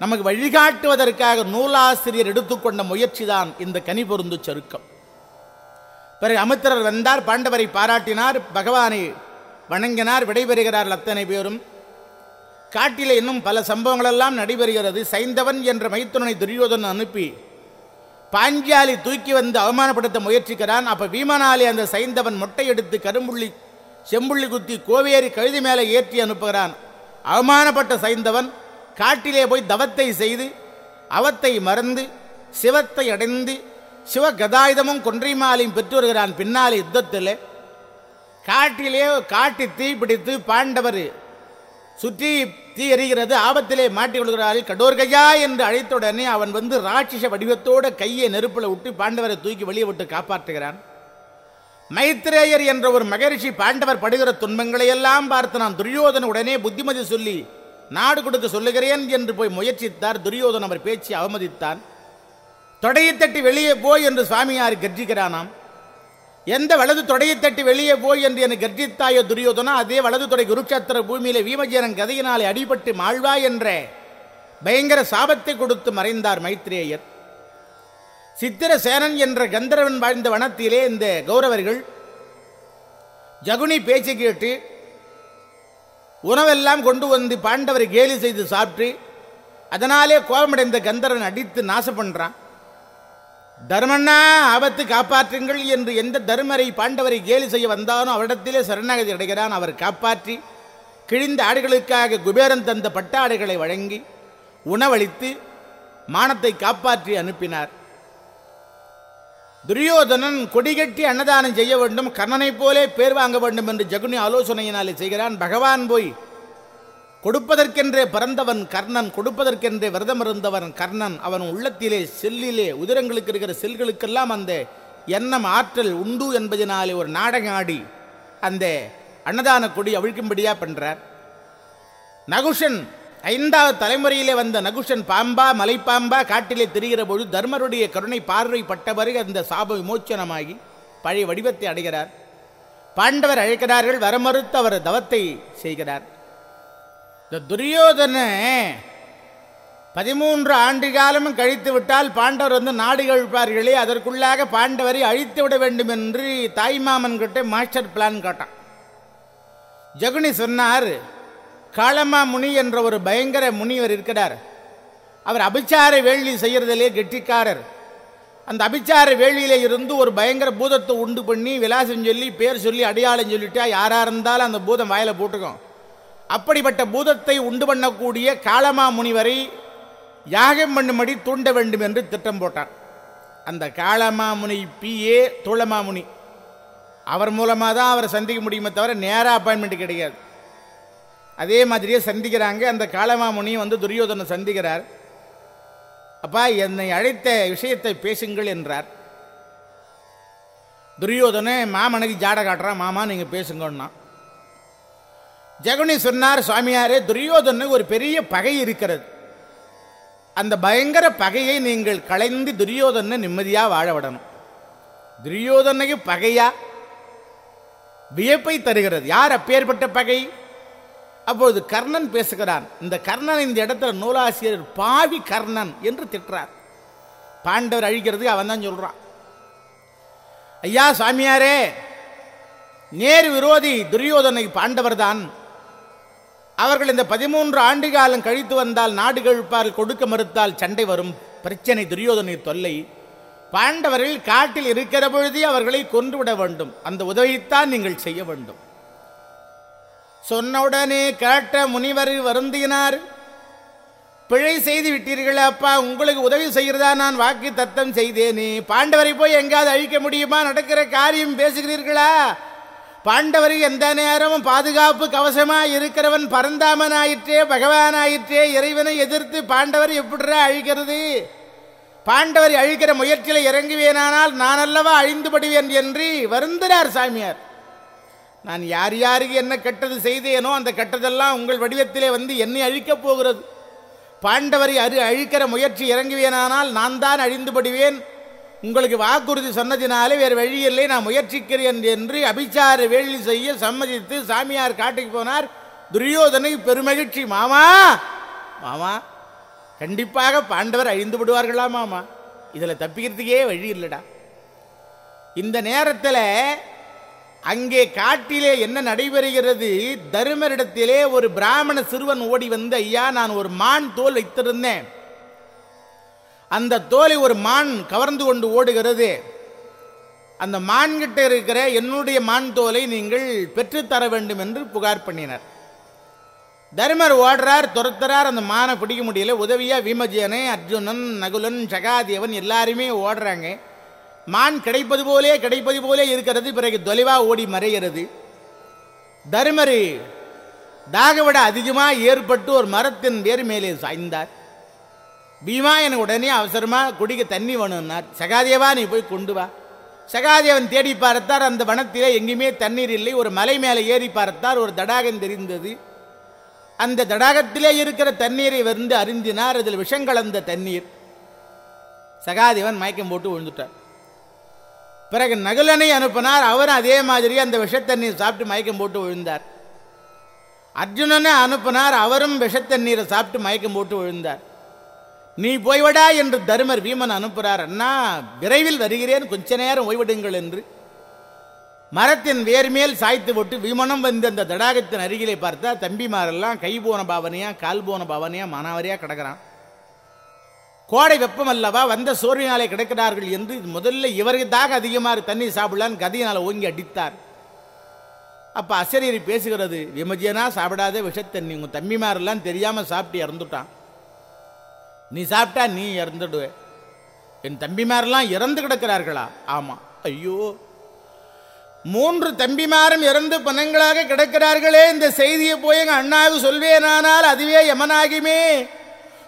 நமக்கு வழிகாட்டுவதற்காக நூலாசிரியர் எடுத்துக்கொண்ட முயற்சிதான் இந்த கனி பொருந்து சருக்கம். பிறகு அமித்திரர் வந்தார் பாண்டவரை பாராட்டினார் பகவானை வணங்கினார் விடைபெறுகிறார் அத்தனை பேரும். காட்டிலே இன்னும் பல சம்பவங்களெல்லாம் நடைபெறுகிறது. சைந்தவன் என்ற மைத்துனனை துரியோதனன் அனுப்பி பாஞ்சாலி தூக்கி வந்து அவமானப்படுத்த முயற்சிக்கிறான். அப்போ வீமனாலே அந்த சைந்தவன் மொட்டை எடுத்து கரும்புள்ளி செம்புள்ளி குத்தி கோவேரி கழுதி மேலே ஏற்றி அனுப்புகிறான். அவமானப்பட்ட சைந்தவன் காட்டிலே போய் தவத்தை செய்து அவத்தை மறந்து சிவத்தை அடைந்து சிவ கதாயுதமும் கொன்றை மாலையும் பெற்று வருகிறான் பின்னாலே யுத்தத்தில். காட்டிலே காட்டி தீ பிடித்து பாண்டவர் சுற்றி தீ எரிகிறது ஆபத்திலே மாட்டிக் கொள்கிறார்கள். கடோர்கையா என்று அழைத்தவுடனே அவன் வந்து ராட்சச வடிவத்தோட கையை நெருப்பில் விட்டு பாண்டவரை தூக்கி வெளியே விட்டு காப்பாற்றுகிறான். மைத்ரேயர் என்ற ஒரு மகரிஷி பாண்டவர் படுகிற துன்பங்களை எல்லாம் பார்த்து நான் துரியோதன உடனே புத்திமதி சொல்லி நாடு கொடுக்க சொல்லுகிறேன் என்று போய் முயற்சித்தார். துரியோதன் அவர் பேச்சு அவமதித்தான். தொடையை தட்டி வெளியே போய் என்று சுவாமியார் கர்ஜிக்கிறானாம். எந்த வலது தொடையை தட்டி வெளியே போய் என்று என கர்ஜித்தாயோ துரியோதனா அதே வலது தொடை குருக்ஷேத்திர பூமியில வீமஜனன் கதையினாலே அடிபட்டு மாழ்வா என்ற பயங்கர சாபத்தை கொடுத்து மறைந்தார் மைத்ரேயர். சித்திரசேனன் என்ற கந்தரவன் வாழ்ந்த வனத்திலே இந்த கௌரவர்கள் ஜகுனி பேச்சு கேட்டு உணவெல்லாம் கொண்டு வந்து பாண்டவரை கேலி செய்து சாப்பிட்டு அதனாலே கோபமடைந்த கந்தரன் அடித்து நாசம் பண்ணுறான் தர்மண்ணா ஆபத்து காப்பாற்றுங்கள் என்று எந்த தர்மரை பாண்டவரை கேலி செய்ய வந்தானோ அவரிடத்திலே சரணாகதி அடைகிறான். அவர் காப்பாற்றி கிழிந்த ஆடுகளுக்காக குபேரன் தந்த பட்டாடுகளை வழங்கி உணவளித்து மானத்தை காப்பாற்றி அனுப்பினார். துரியோதனன் கொடிகட்டி அன்னதானம் செய்ய வேண்டும் கர்ணனைப் போலே பேர் வாங்க வேண்டும் என்று ஜகுனி ஆலோசனையினாலே செய்கிறான். பகவான் போய் கொடுப்பதற்கென்றே பிறந்தவன் கர்ணன் கொடுப்பதற்கென்றே விரதம் இருந்தவன் கர்ணன் அவன் உள்ளத்திலே செல்லிலே உதிரங்களுக்கு இருக்கிற செல்களுக்கெல்லாம் அந்த எண்ணம் ஆற்றல் உண்டு என்பதனாலே ஒரு நாடகம் ஆடி அந்த அன்னதான கொடி அவிழ்க்கும்படியா பண்றார். நகுஷன் ஐந்தாவது தலைமுறையிலே வந்த நகுஷன் பாம்பா மலைப்பாம்பா காட்டிலே திரிகிற பொழுது தர்மருடைய கருணை பார்வைப்பட்ட பிறகு அந்த சாப விமோச்சனமாகி பழைய வடிவத்தை அடைகிறார். பாண்டவர் அழைக்கிறார்கள் வரமறுத்து அவர் தவத்தை செய்கிறார். இந்த துரியோதன பதிமூன்று ஆண்டு காலமும் கழித்து விட்டால் பாண்டவர் வந்து நாடு கழிப்பார்களே அதற்குள்ளாக பாண்டவரை அழித்து விட வேண்டும் என்று தாய்மாமன் கிட்ட மாஸ்டர் பிளான் காட்டான். ஜகுனி சொன்னார் காளமா முனி என்ற ஒரு பயங்கர முனிவர் இருக்கிறார். அவர் அபிச்சார வேள்வி செய்யறதிலே கெட்டிக்காரர். அந்த அபிச்சார வேள்வியில இருந்து ஒரு பயங்கர பூதத்தை உண்டு பண்ணி விலாசம் சொல்லி பேர் சொல்லி அடையாளம் சொல்லிட்டா யாரா இருந்தாலும் அந்த பூதம் வாயில போட்டுக்கும். அப்படிப்பட்ட பூதத்தை உண்டு பண்ணக்கூடிய காளமா முனிவரை யாகம் பண்ணும்படி தூண்ட வேண்டும் என்று திட்டம் போட்டார். அந்த காளமாமுனி பிஏ தோளமாமுனி அவர் மூலமாக தான் அவரை சந்திக்க முடியுமே தவிர நேராக அப்பாயின்மெண்ட் கிடைக்காது அதே மாதிரியே சந்திக்கிறாங்க. அந்த காளமாமுனி வந்து துரியோதனை சந்திக்கிறார். அப்பா என்னை அழைத்த விஷயத்தை பேசுங்கள் என்றார். துரியோதனை மாமனுக்கு ஜாட காட்டுறான். மாமா நீங்கள் பேசுங்கன்னா ஜெகனி சொன்னார் சுவாமியாரே துரியோதனுக்கு ஒரு பெரிய பகை இருக்கிறது. அந்த பயங்கர பகையை நீங்கள் களைந்து துரியோதனை நிம்மதியாக வாழ விடணும். துரியோதனுக்கு பகையா? வியப்பை தருகிறது. யார் அப்பேற்பட்ட பகை? அப்பொழுது கர்ணன் பேசுகிறான் இந்த கர்ணன் இந்த இடத்துல நூலாசிரியர் பாவி கர்ணன் என்று திட்டுறார். பாண்டவர் அழிக்கிறதுக்கு அவன் தான் சொல்றான். ஐயா சாமியாரே நேர் விரோதி துரியோதனை பாண்டவர் தான் அவர்கள் இந்த பதிமூன்று ஆண்டு காலம் கழித்து வந்தால் நாடு கழிப்பால் கொடுக்க மறுத்தால் சண்டை வரும் பிரச்சனை துரியோதனை தொல்லை. பாண்டவர்கள் காட்டில் இருக்கிற பொழுதே அவர்களை கொன்றுவிட வேண்டும் அந்த உதவியைத்தான் நீங்கள் செய்ய வேண்டும். சொன்னவுடனே கேட்ட முனிவர் வருந்தினார் பிழை செய்து விட்டீர்களா அப்பா உங்களுக்கு உதவி செய்கிறதா நான் வாக்கு தத்தம் செய்தேனே? பாண்டவரை போய் எங்காவது அழிக்க முடியுமா? நடக்கிற காரியம் பேசுகிறீர்களா? பாண்டவர் எந்த நேரமும் பாதுகாப்பு கவசமா இருக்கிறவன் பரந்தாமன் ஆயிற்றே பகவான் ஆயிற்றே இறைவனை எதிர்த்து பாண்டவர் எப்படிரா அழிக்கிறது? பாண்டவர் அழிக்கிற முயற்சியில் இறங்குவேனானால் நான் அல்லவா அழிந்துபடுவேன் என்று வருந்தினார் சாமியார். நான் யார் யாருக்கு என்ன கெட்டது செய்தேனோ அந்த கெட்டதெல்லாம் உங்கள் வடிவத்திலே வந்து என்னை அழிக்கப் போகிறது. பாண்டவரை அரு அழிக்கிற முயற்சி இறங்குவேனானால் நான் தான் அழிந்துபடுவேன். உங்களுக்கு வாக்குறுதி சொன்னதினாலே வேறு வழியில்லை நான் முயற்சிக்கிறேன் என்று அபிச்சார வேள்வி செய்ய சம்மதித்து சாமியார் காட்டுக்கு போனார். துரியோதனை பெருமகிழ்ச்சி. மாமா! மாமா! கண்டிப்பாக பாண்டவர் அழிந்து விடுவார்களா மாமா? இதில் தப்பிக்கிறதுக்கே வழி இல்லைடா. இந்த நேரத்தில் அங்கே காட்டிலே என்ன நடைபெறுகிறது? தருமரிடத்திலே ஒரு பிராமண சிறுவன் ஓடி வந்து ஐயா நான் ஒரு மான் தோல் வைத்திருந்தேன். அந்த தோலை ஒரு மான் கவர்ந்து கொண்டு ஓடுகிறது. அந்த மான்கிட்ட இருக்கிற என்னுடைய மான் தோலை நீங்கள் பெற்றுத்தர வேண்டும் என்று புகார் பண்ணினார். தர்மர் ஓடுறார் துரத்துறார். அந்த மானை பிடிக்க முடியல. உதவியா விமஜியனை அர்ஜுனன் நகுலன் சகாதேவன் எல்லாருமே ஓடுறாங்க. மான் கிடைப்பது போலே கிடைப்பது போலே இருக்கிறது. பிறகு தொலைவா ஓடி மறைகிறது. தருமரு தாகவிட அதிகமாக ஏற்பட்டு ஒரு மரத்தின் வேறு மேலே சாய்ந்தார். பீமா எனக்கு உடனே அவசரமா குடிக்க தண்ணி வேணும்னார். சகாதேவா நீ போய் கொண்டு வா. சகாதேவன் தேடி பார்த்தார். அந்த வனத்திலே எங்கேயுமே தண்ணீர் இல்லை. ஒரு மலை மேலே ஏறி பார்த்தார். ஒரு தடாகம் தெரிந்தது. அந்த தடாகத்திலே இருக்கிற தண்ணீரை வந்து அருந்தினார். அதில் விஷம் கலந்த தண்ணீர். சகாதேவன் மயக்கம் போட்டு விழுந்துட்டார். பிறகு நகுலனை அனுப்பினார். அவரும் அதே மாதிரி அந்த விஷத்தண்ணீர் சாப்பிட்டு மயக்கம் போட்டு விழுந்தார். அர்ஜுனனை அனுப்பினார். அவரும் விஷத்தண்ணீரை சாப்பிட்டு மயக்கம் போட்டு விழுந்தார். நீ போய்விடா என்று தருமர் வீமன் அனுப்புகிறார். அண்ணா விரைவில் வருகிறேன். கொஞ்ச நேரம் ஓய்விடுங்கள் என்று. மரத்தின் வேர் மேல் சாய்த்து விட்டு விமனம் வந்து அந்த தடாகத்தின் அருகிலே பார்த்தா தம்பிமாரெல்லாம் கை போன பாவனையா கால் போன பாவனையா மானாவரியா கிடக்கிறான். கோடை வெப்பம் அல்லவா? வந்த சோர்வினாலே கிடக்கிறார்கள் என்று முதல்ல இவருக்கு தாக அதிகமாக தண்ணி சாப்பிடலான்னு கதையினால் ஓங்கி அடித்தார். அப்போ அசரியர் பேசுகிறது விமஜியனா சாப்பிடாத விஷத்தண்ணி உங்கள் தம்பிமாரெல்லாம் தெரியாமல் சாப்பிட்டு இறந்துட்டான். நீ சாப்பிட்டா நீ இறந்துடுவே. என் தம்பிமாரெல்லாம் இறந்து கிடக்கிறார்களா? ஆமாம் ஐயோ மூன்று தம்பிமாரும் இறந்து பணங்களாக கிடக்கிறார்களே இந்த செய்தியை போய் எங்கள் அண்ணாவுக்கு சொல்வேனானால் அதுவே யமனாகுமே.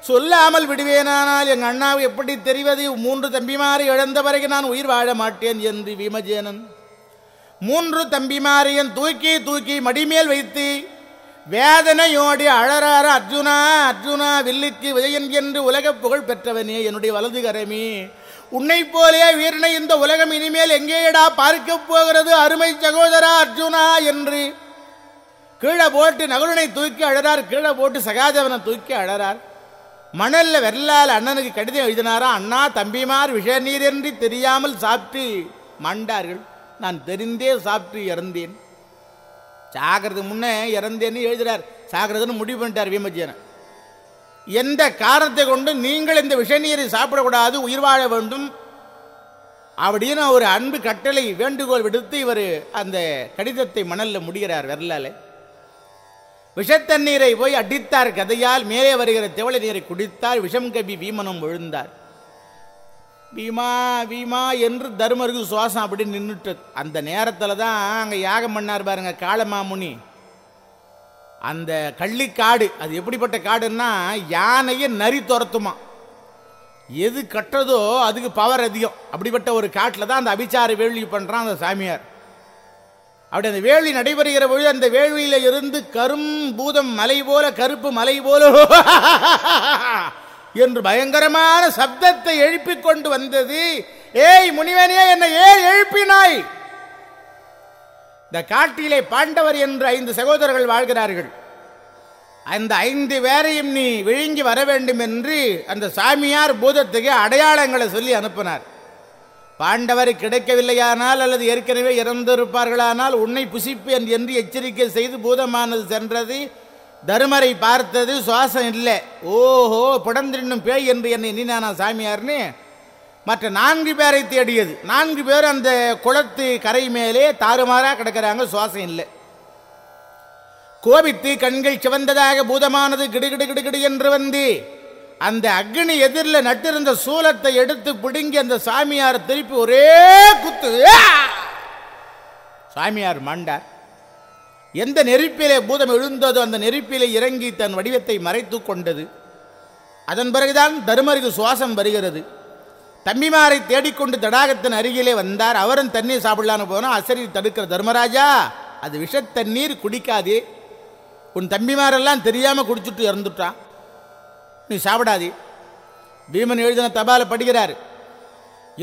சொல்லாமல் விடுவேனானால் எங்கள் அண்ணாவு எப்படி தெரிவது? மூன்று தம்பிமாரை இழந்த பிறகு நான் உயிர் வாழ மாட்டேன் என்று வீமஜேனன். மூன்று தம்பிமாரியன் தூக்கி தூக்கி மடிமேல் வைத்து வேதனையோடி அழறார அர்ஜுனா அர்ஜுனா வில்லுக்கு விஜயன் என்று உலக புகழ் பெற்றவனே என்னுடைய வலது கரமே. உன்னை போலே வீரனை இந்த உலகம் இனிமேல் எங்கேயடா பார்க்க போகிறது? அருமை சகோதரா அர்ஜுனா என்று கீழே போட்டு நகுலனை தூக்கி அழறார். கீழே போட்டு சகாதேவனை தூக்கி அழறார். மணல்ல வெள்ளால் அண்ணனுக்கு கடிதம் எழுதினாரா? அண்ணா தம்பிமார் விஷ நீர் என்று தெரியாமல் சாப்பிட்டு மாண்டார்கள். நான் தெரிந்தே சாப்பிட்டு இறந்தேன். சாகிறதுக்கு முன்னே இறந்தேன்னு எழுதுறார். சாகிறதுன்னு முடிவு பண்ணிட்டார் வீமஜியனை எந்த காரணத்தை கொண்டு நீங்கள் இந்த விஷநீரை சாப்பிடக்கூடாது உயிர் வாழ வேண்டும்? அப்படின்னு ஒரு அன்பு கட்டளை வேண்டுகோள் விடுத்து இவர் அந்த கடிதத்தை மணலில் முடிகிறார் வெரலால. விஷத்தண்ணீரை போய் அடித்தார் கதையால் மேலே வருகிற திவளை நீரை குடித்தார். விஷம் கபி வீமனம் விழுந்தார். பீமா பீமா என்று தருமருக்கு சுவாசம் அப்படி நின்றுட்டு அந்த நேரத்தில் தான் அங்கே யாகம் பண்ணார் பாருங்க காளமாமுனி. அந்த கள்ளிக்காடு அது எப்படிப்பட்ட காடுன்னா யானையை நரி துரத்துமா. எது கட்டுறதோ அதுக்கு பவர் அதிகம். அப்படிப்பட்ட ஒரு காட்டில் தான் அந்த அபிச்சார வேள்வி பண்ணுறான் அந்த சாமியார். அப்படி அந்த வேள்வி நடைபெறுகிற பொழுது அந்த வேள்வியில் இருந்து கரும் பூதம் மலை போல கருப்பு மலை போல [laughs] என்று பயங்கரமான சப்தத்தை எழுப்பிக் கொண்டு வந்தது. ஏய் முனிவனே என்னை ஏன் எழுப்பினாய்? இந்த காட்டிலே பாண்டவர் என்று ஐந்து சகோதரர்கள் வாழ்கிறார்கள். அந்த ஐந்து பேரையும் நீ விழுங்கி வர வேண்டும் என்று அந்த சாமியார் பூதத்துக்கு அடையாளங்களை சொல்லி அனுப்பினார். பாண்டவர் கிடைக்கவில்லையானால் அல்லது ஏற்கனவே இறந்திருப்பார்களானால் உன்னை புசிப்பேன் என்று எச்சரிக்கை செய்து பூதமானது சென்றது. தருமரை பார்த்தது சுவாசம் இல்லை. ஓஹோ புடந்தின்னும் பேய் என்று என்னை எண்ணினானா சாமியார்னு? மற்ற நான்கு பேரை தேடியது. நான்கு பேர் அந்த குளத்து கரை மேலே தாறுமாறாக கிடக்கிறாங்க சுவாசம் இல்லை. கோபித்து கண்கள் சிவந்ததாக பூதமானது கிடுகிடு கிடுகிடு என்று வந்து அந்த அக்னி எதிரில் நட்டிருந்த சூலத்தை எடுத்து பிடுங்கி அந்த சாமியார் திருப்பி ஒரே குத்து. சாமியார் மாண்டார். எந்த நெருப்பிலே பூதம் எழுந்ததோ அந்த நெருப்பிலே இறங்கி தன் வடிவத்தை மறைத்து கொண்டது. அதன் பிறகுதான் தருமருக்கு சுவாசம் வருகிறது. தம்பிமாரை தேடிக்கொண்டு தடாகத்தின் அருகிலே வந்தார். அவரும் தண்ணீர் சாப்பிடலான்னு போனால் அசரி தடுக்கிற தர்மராஜா அது விஷத்தண்ணீர் குடிக்காதே. உன் தம்பிமாரெல்லாம் தெரியாமல் குடிச்சிட்டு இறந்துட்டான். நீ சாப்பிடாது. பீமன் எழுதின தபால படுகிறார்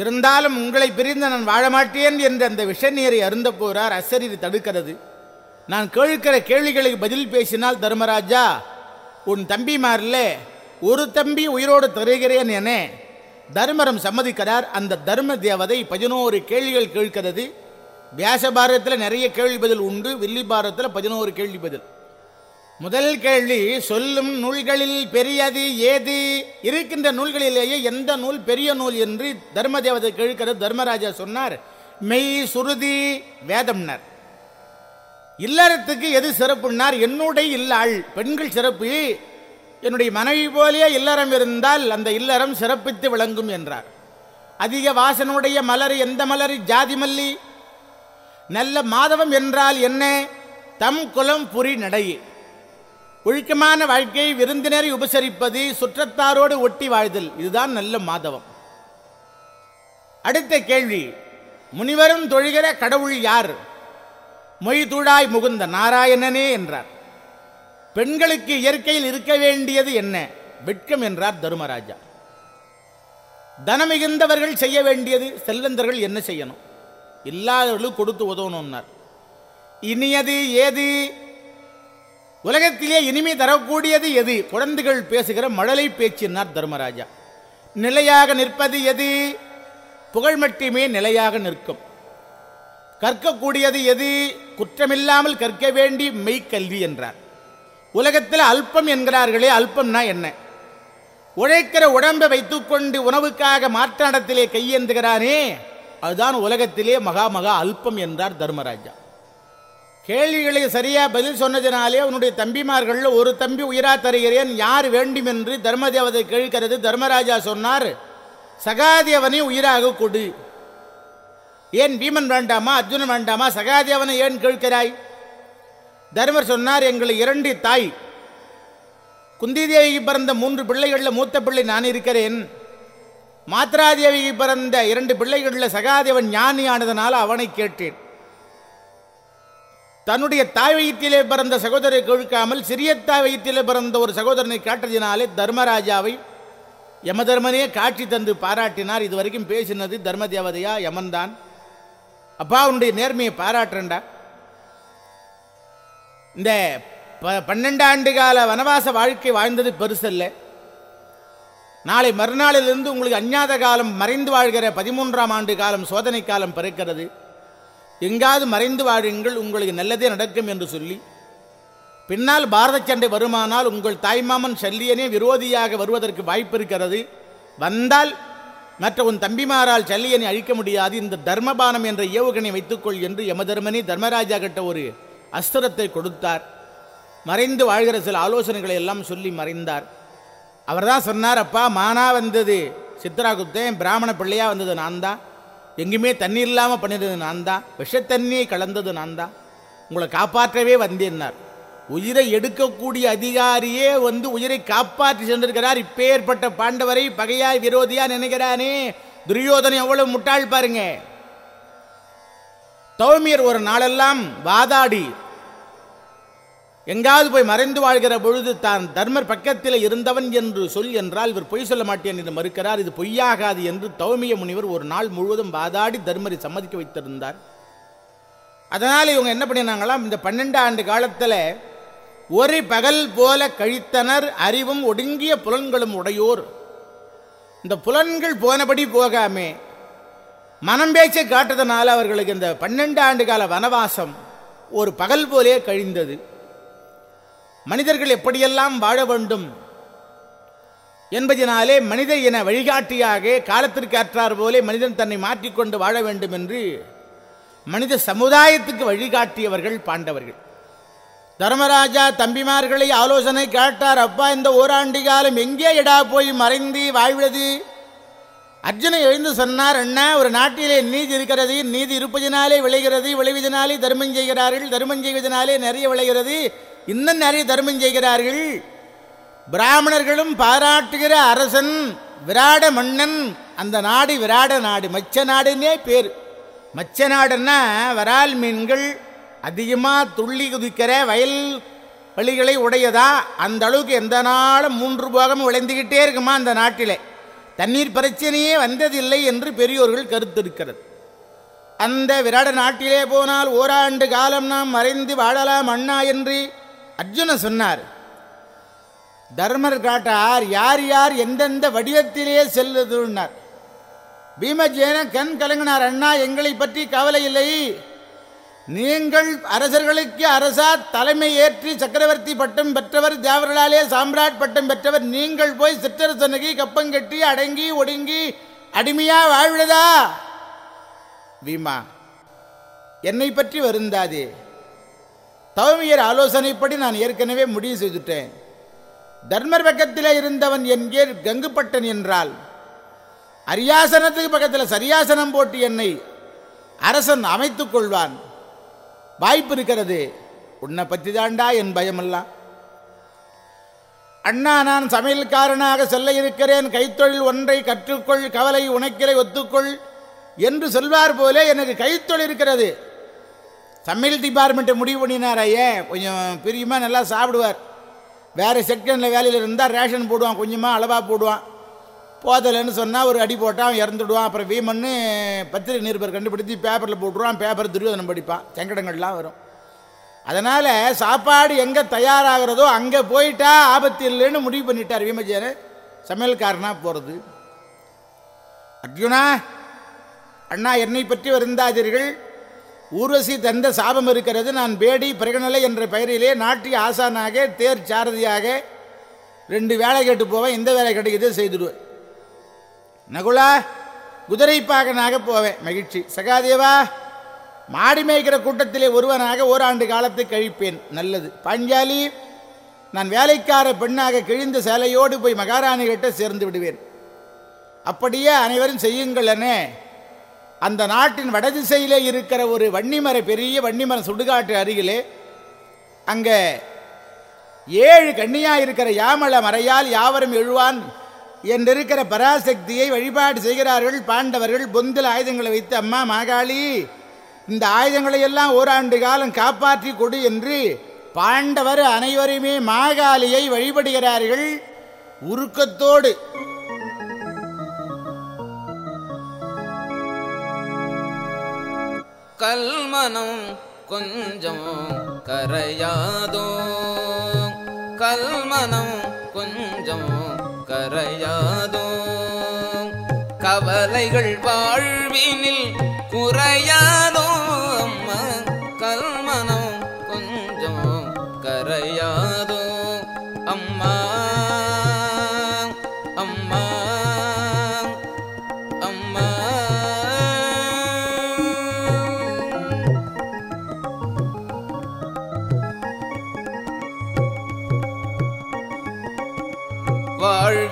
இருந்தாலும் உங்களை பிரிந்து நான் வாழமாட்டேன் என்று அந்த விஷ நீரை அருந்த போறார் அசரீர் தடுக்கிறது. நான் கேட்கிற கேள்விகளுக்கு பதில் பேசினால் தர்மராஜா உன் தம்பிமாரில் ஒரு தம்பி உயிரோடு தருகிறேன் என தர்மரம் சம்மதிக்கிறார். அந்த தர்ம தேவதை பதினோரு கேள்விகள் கேட்கிறது. வியாச பாரதத்தில் நிறைய கேள்வி பதில் உண்டு வில்லி பாரதத்தில் பதினோரு கேள்வி பதில். முதல் கேள்வி சொல்லும் நூல்களில் பெரியது ஏது? இருக்கின்ற நூல்களிலேயே எந்த நூல் பெரிய நூல் என்று தர்ம தேவதை கேட்கிறது தர்மராஜா சொன்னார். மெய் சுருதி வேதம்னர். இல்லறத்துக்கு எது சிறப்புன்னார்? என்னுடைய இல்லாள் பெண்கள் சிறப்பு. என்னுடைய மனைவி போலே இல்லறம் இருந்தால் அந்த இல்லறம் சிறப்பித்து விளங்கும் என்றார். அதிக வாசனுடைய மலர் எந்த மலர்? ஜாதி மல்லி. நல்ல மாதவம் என்றால் என்ன? தம் குலம் புரி நடை. ஒழுக்கமான வாழ்க்கை விருந்தினரை உபசரிப்பது சுற்றத்தாரோடு ஒட்டி வாழ்தல். இதுதான் நல்ல மாதவம். அடுத்த கேள்வி. முனிவரும் தொழுகிற கடவுள் யார்? மொய்தூடாய் முகுந்த நாராயணனே என்றார். பெண்களுக்கு இயற்கையில் இருக்க வேண்டியது என்ன? வெட்கம் என்றார் தருமராஜா. தனம் மிகுந்தவர்கள் செய்ய வேண்டியது செல்வந்தர்கள் என்ன செய்யணும்? இல்லாதவர்களுக்கு கொடுத்து உதவணும்னார். இனியது ஏது? உலகத்திலே இனிமை தரக்கூடியது எது? குழந்தைகள் பேசுகிற மழலை பேச்சினார் தர்மராஜா. நிலையாக நிற்பது எது? புகழ் மட்டுமே நிலையாக நிற்கும். கற்கக்கூடியது எது? குற்றமில்லாமல் கற்க வேண்டி மெய்க்கல்வி என்றார். உலகத்தில் அல்பம் என்கிறார்களே அல்பம்னா என்ன? உழைக்கிற உடம்பை வைத்துக்கொண்டு உணவுக்காக மாற்றாடத்திலே கையேந்துகிறானே அதுதான் உலகத்திலே மகா மகா அல்பம் என்றார் தர்மராஜா. கேள்விகளை சரியா பதில் சொன்னதினாலே உன்னுடைய தம்பிமார்களில் ஒரு தம்பி உயிரா தருகிறேன். யார் வேண்டும் என்று தர்மதேவதை கேட்கிறது. தர்மராஜா சொன்னார் சகாதேவனை உயிராக கொடு. ஏன் பீமன் வேண்டாமா? அர்ஜுனன் வேண்டாமா? சகாதேவனை ஏன் கேட்கிறாய்? தர்மர் சொன்னார் எங்களை இரண்டு தாய். குந்திதேவிக்கு பிறந்த மூன்று பிள்ளைகளில் மூத்த பிள்ளை நான் இருக்கிறேன். மாத்ராதேவிக்கு பிறந்த இரண்டு பிள்ளைகளில் சகாதேவன் ஞானியானதனால அவனை கேட்டேன். தன்னுடைய தாய் வயிற்றிலே பிறந்த சகோதரரை கொழுக்காமல் சிறிய தாய் வயிற்றிலே பிறந்த ஒரு சகோதரனை காட்டுறதினாலே தர்மராஜாவை யமதர்மனே காட்சி தந்து பாராட்டினார். இதுவரைக்கும் பேசினது தர்ம தேவதையா யமன்தான். அப்பா உன்னுடைய நேர்மையை பாராட்டுறேன்டா. இந்த ப- பன்னெண்டு ஆண்டு கால வனவாச வாழ்க்கை வாழ்ந்தது பெருசல்ல. நாளை மறுநாளிலிருந்து உங்களுக்கு அஞ்ஞாத காலம் மறைந்து வாழ்கிற பதிமூன்றாம் ஆண்டு காலம் சோதனை காலம் பிறக்கிறது. எங்காவது மறைந்து வாழுங்கள் உங்களுக்கு நல்லதே நடக்கும் என்று சொல்லி. பின்னால் பாரத சண்டை வருமானால் உங்கள் தாய்மாமன் சல்லியனே விரோதியாக வருவதற்கு வாய்ப்பு இருக்கிறது வந்தால் மற்ற உன் தம்பிமாரால் சல்லியனை அழிக்க முடியாது. இந்த தர்மபானம் என்ற ஏவுகணை வைத்துக்கொள் என்று யமதர்மனி தர்மராஜா கிட்ட ஒரு அஸ்திரத்தை கொடுத்தார். மறைந்து வாழ்கிற சில ஆலோசனைகளை எல்லாம் சொல்லி மறைந்தார். அவர்தான் சொன்னார் அப்பா மானா வந்தது. சித்ரா குப்தேன் பிராமண பிள்ளையா வந்தது நான் தான் எங்கேயுமே தண்ணி இல்லாமல் பண்ணினது நான் தான் விஷத்தண்ணியை கலந்தது நான் தான் உங்களை காப்பாற்றவே வந்தேன்னார். உயிரை எடுக்கக்கூடிய அதிகாரியே வந்து உயிரை காப்பாற்றி சென்றிருக்கிறார். இப்பேற்பட்ட பாண்டவரை பகையாய் விரோதியா நினைக்கிறானே. துரியோதனை எவ்வளவு முட்டாள் பாருங்க. தௌமியர் ஒரு நாளெல்லாம் வாதாடி எங்காவது போய் மறைந்து வாழ்கிற பொழுது தான் தர்மர் பக்கத்தில் இருந்தவன் என்று சொல் என்றால் இவர் பொய் சொல்ல மாட்டேன் என்று மறுக்கிறார். இது பொய்யாகாது என்று தௌமிய முனிவர் ஒரு நாள் முழுவதும் வாதாடி தர்மரை சம்மதிக்க வைத்திருந்தார். அதனால் இவங்க என்ன பண்ணினாங்களாம் இந்த பன்னெண்டு ஆண்டு காலத்தில் ஒரு பகல் போல கழித்தனர் அறிவும் ஒடுங்கிய புலன்களும் உடையோர். இந்த புலன்கள் போனபடி போகாமே. மனம் பேச்சை காட்டுறதுனால அவர்களுக்கு இந்த பன்னெண்டு ஆண்டு கால வனவாசம் ஒரு பகல் போலே கழிந்தது. மனிதர்கள் எப்படியெல்லாம் வாழ வேண்டும் என்பதினாலே மனித இன வழிகாட்டியாக காலத்திற்கு அற்றார் போலே மனிதன் தன்னை மாற்றிக்கொண்டு வாழ வேண்டும் என்று மனித சமுதாயத்துக்கு வழிகாட்டியவர்கள் பாண்டவர்கள். தர்மராஜா தம்பிமார்களை ஆலோசனை கேட்டார் அப்பா இந்த ஓராண்டு காலம் எங்கே இடா போய் மறைந்து வாழ்வது? அர்ஜுனை எழுந்து சொன்னார் அண்ணா ஒரு நாட்டிலே நீதி இருக்கிறது நீதி இருப்பதினாலே விளைகிறது விளைவதனாலே தர்மம் செய்கிறார்கள் தர்மம் செய்வதனாலே நிறைய விளைகிறது. இன்னும் நிறைய தர்மம் செய்கிறார்கள். பிராமணர்களும் பாராட்டுகிற அரசன் விராட மன்னன் அந்த நாடு விராட நாடு மச்ச நாடுன்னே பேர். மச்ச நாடுன்னா வரால் மீன்கள் அதிகமாக துள்ளி குதிக்கிற வயல் வழிகளை உடையதா? அந்த அளவுக்கு எந்த நாளும் மூன்று போகமும் விளைந்துக்கிட்டே இருக்குமா அந்த நாட்டிலே? தண்ணீர் பிரச்சனையே வந்ததில்லை என்று பெரியோர்கள் கருத்திருக்கிறது. அந்த விராட நாட்டிலே போனால் ஓராண்டு காலம் நாம் மறைந்து வாழலாம் அண்ணா என்று அர்ஜுனன் சொன்னார் தர்மர் காட்டார் யார் யார் எந்தெந்த வடிவத்திலே செல்லுதுன்னார். பீமஜேன கண் கலங்கினார் அண்ணா எங்களை பற்றி கவலை இல்லை. நீங்கள் அரசர்களுக்கு அரசா தலைமை ஏற்றி சக்கரவர்த்தி பட்டம் பெற்றவர் தேவர்களாலே சாம்ராட் பட்டம் பெற்றவர் நீங்கள் போய் சிற்றரசனுக்கு கப்பங்கட்டி அடங்கி ஒடுங்கி அடிமையா வாழ்வதா? பீமா என்னை பற்றி வருந்தாதே. தவமியர் ஆலோசனைப்படி நான் ஏற்கனவே முடிவு செய்துட்டேன். தர்மர் பக்கத்தில் இருந்தவன் என்கே கங்குப்பட்டன் என்றால் அரியாசனத்துக்கு பக்கத்தில் சரியாசனம் போட்டு என்னை அரசன் அமைத்துக் கொள்வான். வாய்ப்பு இருக்கிறது. உன்னை பற்றி தாண்டா என் பயமெல்லாம். அண்ணா நான் சமையல்காரனாக செல்ல இருக்கிறேன். கைத்தொழில் ஒன்றை கற்றுக்கொள் கவலை உனக்கிறை ஒத்துக்கொள் என்று சொல்வார் போலே எனக்கு கைத்தொழில் இருக்கிறது. சமையல் டிபார்ட்மெண்ட்டை முடிவு பண்ணினார் ஐயன் கொஞ்சம் பிரியமாக நல்லா சாப்பிடுவார். வேறு செக்ஷனில் வேலையில் இருந்தால் ரேஷன் போடுவான் கொஞ்சமாக அளவாக போடுவான். போதலைன்னு சொன்னால் ஒரு அடி போட்டால் இறந்துடுவான். அப்புறம் வீமன்னு பத்திரிகை நிருபர் கண்டுபிடித்து பேப்பரில் போட்டுருவான் பேப்பர் துரியோதனம் படிப்பான். சங்கடங்கள்லாம் வரும். அதனால் சாப்பாடு எங்கே தயாராகிறதோ அங்கே போயிட்டா ஆபத்து இல்லைன்னு முடிவு பண்ணிட்டார் வீமஜேன. சமையல்காரனாக போகிறது அர்ஜுனா அண்ணா என்னை பற்றி வருந்தாதீர்கள். ஊர்வசி தந்த சாபம் இருக்கிறது. நான் பேடி பிரகணலை என்ற பெயரிலே நாட்டிய ஆசானாக தேர் சாரதியாக ரெண்டு வேலை கேட்டு போவேன். இந்த வேலை கிடைக்குதோ செய்துடுவேன். நகுலா குதிரைப்பாகனாக போவேன். மகிழ்ச்சி. சகாதேவா மாடி மேய்க்கிற கூட்டத்திலே ஒருவனாக ஓராண்டு காலத்தை கழிப்பேன். நல்லது. பாஞ்சாலி நான் வேலைக்கார பெண்ணாக கிழிந்த சேலையோடு போய் மகாராணி கிட்ட சேர்ந்து விடுவேன். அப்படியே அனைவரும் செய்யுங்கள் என்ன அந்த நாட்டின் வடதிசையிலே இருக்கிற ஒரு வன்னிமர பெரிய வன்னிமர சுடுகாட்டு அருகிலே அங்கே ஏழு கண்ணியாக இருக்கிற யாமல மறையால் யாவரும் எழுவான் என்றிருக்கிற பராசக்தியை வழிபாடு செய்கிறார்கள். பாண்டவர்கள் பொந்தில் ஆயுதங்களை வைத்து அம்மா மாகாளி இந்த ஆயுதங்களை எல்லாம் ஓராண்டு காலம் காப்பாற்றி கொடு என்று பாண்டவர் அனைவருமே மாகாளியை வழிபடுகிறார்கள். உருக்கத்தோடு கல்மனம் கொஞ்சம் கரையாதோ? கல்மனம் கொஞ்சம் கரையாதோ? கவலைகள் வாழ்வினில் குறையாதோ?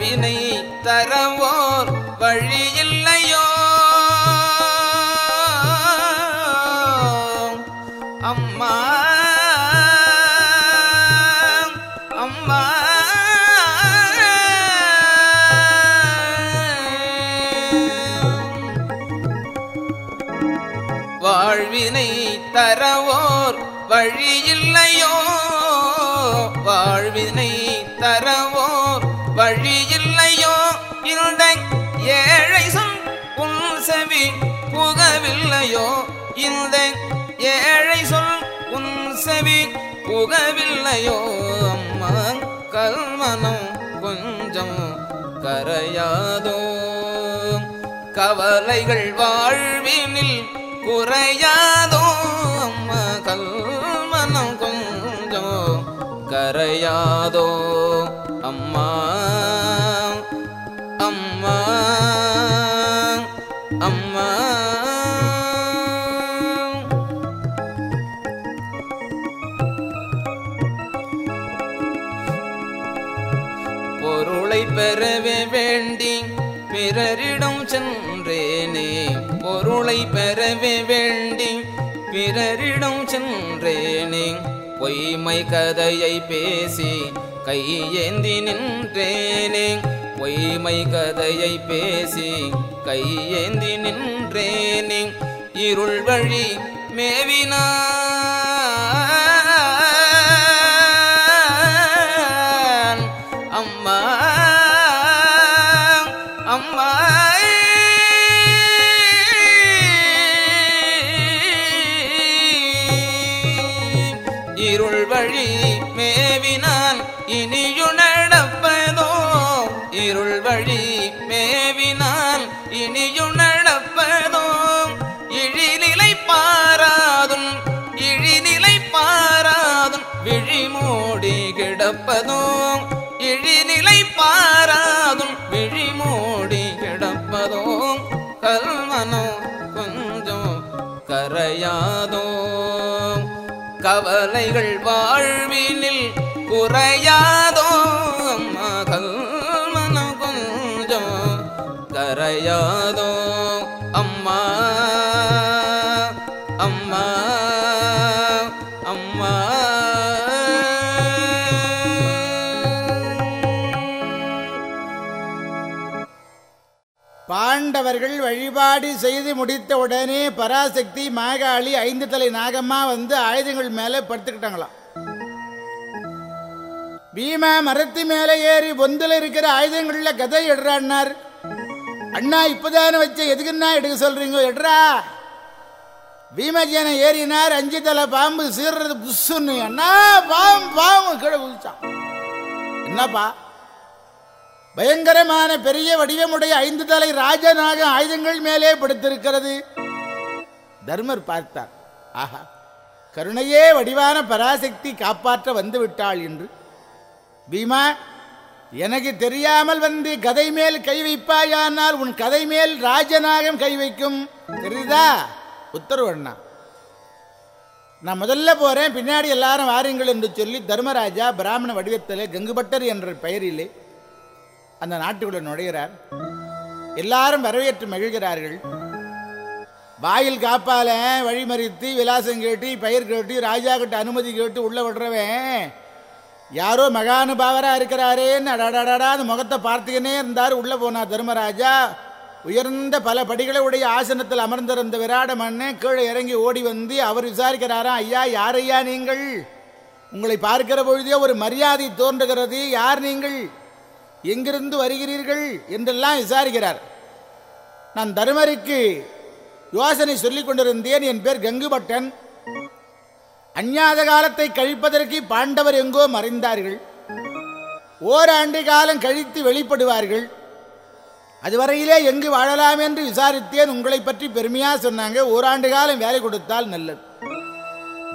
வினை தரவோர் வழியில் புகவில்லையோ? அம்மா கல்மனம் கொஞ்சம் கரையாதோ? கவலைகள் வாழ்வினில் குறையாதோ? அம்மா கல்மனம் கொஞ்சம் கரையாதோ? அம்மா அம்மா. வேண்டி பிறரிடம் சென்றேனே பொருளை பெறவே வேண்டி பிறரிடம் சென்றேனே. பொய்மை கதையை பேசி கையேந்தி நின்றேனே பொய்மை கதையை பேசி கையேந்தி நின்றேனே. இருள் வழி மேவினான் இனியு நடப்பதோ இருள் வழி மேவினால் இனியு நடப்பதோ இழிநிலை பாராதும் இழிநிலை பாராதும் விழிமூடி கிடப்பதோ இழிநிலை பாராதும் விழிமூடி கிடப்பதோ கல்வனோ கொஞ்சம் கரையாதோ கவலைகள் வாழ்வினில் குறையாதோ மகள் மனம் கொஞ்சம் கரையாதோ அம்மா அம்மா அம்மா. பாண்டவர்கள் வழிபாடு செய்து முடித்த உடனே பராசக்தி மாகாளி ஐந்து தலை நாகம்மா வந்து ஆயுதங்கள் மேலே படுத்துக்கிட்டாங்களாம். பீமா மரத்து மேலே ஏறி பொந்தில் இருக்கிற ஆயுதங்களில் கதை எடுறான்னார் அண்ணா இப்பதானே வச்ச எதுக்குன்னா எடுக்க சொல்றீங்க? எடுறா. பீமஜன ஏறினார் அஞ்சு தலை பாம்பு சீர்றது புஷ்ஷுன்னு. அண்ணா பாம்பு பாம்பு கீழே குதிச்சான். என்னப்பா? பயங்கரமான பெரிய வடிவமுடைய ஐந்து தலை ராஜநாக ஆயுதங்கள் மேலே படுத்திருக்கிறது. தர்மர் பார்த்தார். ஆஹா கருணையே வடிவான பராசக்தி காப்பாற்ற வந்து விட்டாள் என்று. பீமா எனக்கு தெரியாமல் வந்து கதை மேல் கை வைப்பாயானால் உன் கதை மேல் ராஜநாகம் கை வைக்கும். தெரியுதா? உத்தரவு அண்ணா. நான் முதல்ல போறேன் பின்னாடி எல்லாரும் வாருங்கள் என்று சொல்லி தர்மராஜா பிராமண வடிவத்தில் கங்குபட்டர் என்ற பெயரிலே அந்த நாட்டுக்குள்ள நுழைகிறார். எல்லாரும் வரவேற்று மகிழ்கிறார்கள். வாயில் காப்பால வழிமறித்து விலாசம் கேட்டு பயிர் கேட்டு ராஜா கிட்ட அனுமதி கேட்டு உள்ள விடுறவன் யாரோ மகானுபாவராக இருக்கிறாரேன்னு அடடடடா அந்த முகத்தை பார்த்துக்கினே இருந்தார். உள்ளே போனார் தர்மராஜா. உயர்ந்த பல படிகளை உடைய ஆசனத்தில் அமர்ந்திருந்த விராட மன்னன் கீழே இறங்கி ஓடி வந்து அவர் விசாரிக்கிறாராம் ஐயா யார் ஐயா நீங்கள்? உங்களை பார்க்கிற பொழுதே ஒரு மரியாதை தோன்றுகிறது. யார் நீங்கள்? எங்கிருந்து வருகிறீர்கள்? என்றெல்லாம் விசாரிக்கிறார். நான் தருமருக்கு யோசனை சொல்லிக் கொண்டிருந்தேன். என் பேர் கங்குபட்டன். அஞ்ஞாத காலத்தை கழிப்பதற்கு பாண்டவர் எங்கோ மறைந்தார்கள். ஓராண்டு காலம் கழித்து வெளிப்படுவார்கள். அதுவரையிலே எங்கு வாழலாம் என்று விசாரித்தேன். உங்களை பற்றி பெருமையா சொன்னாங்க. ஓராண்டு காலம் வேலை கொடுத்தால் நல்லது.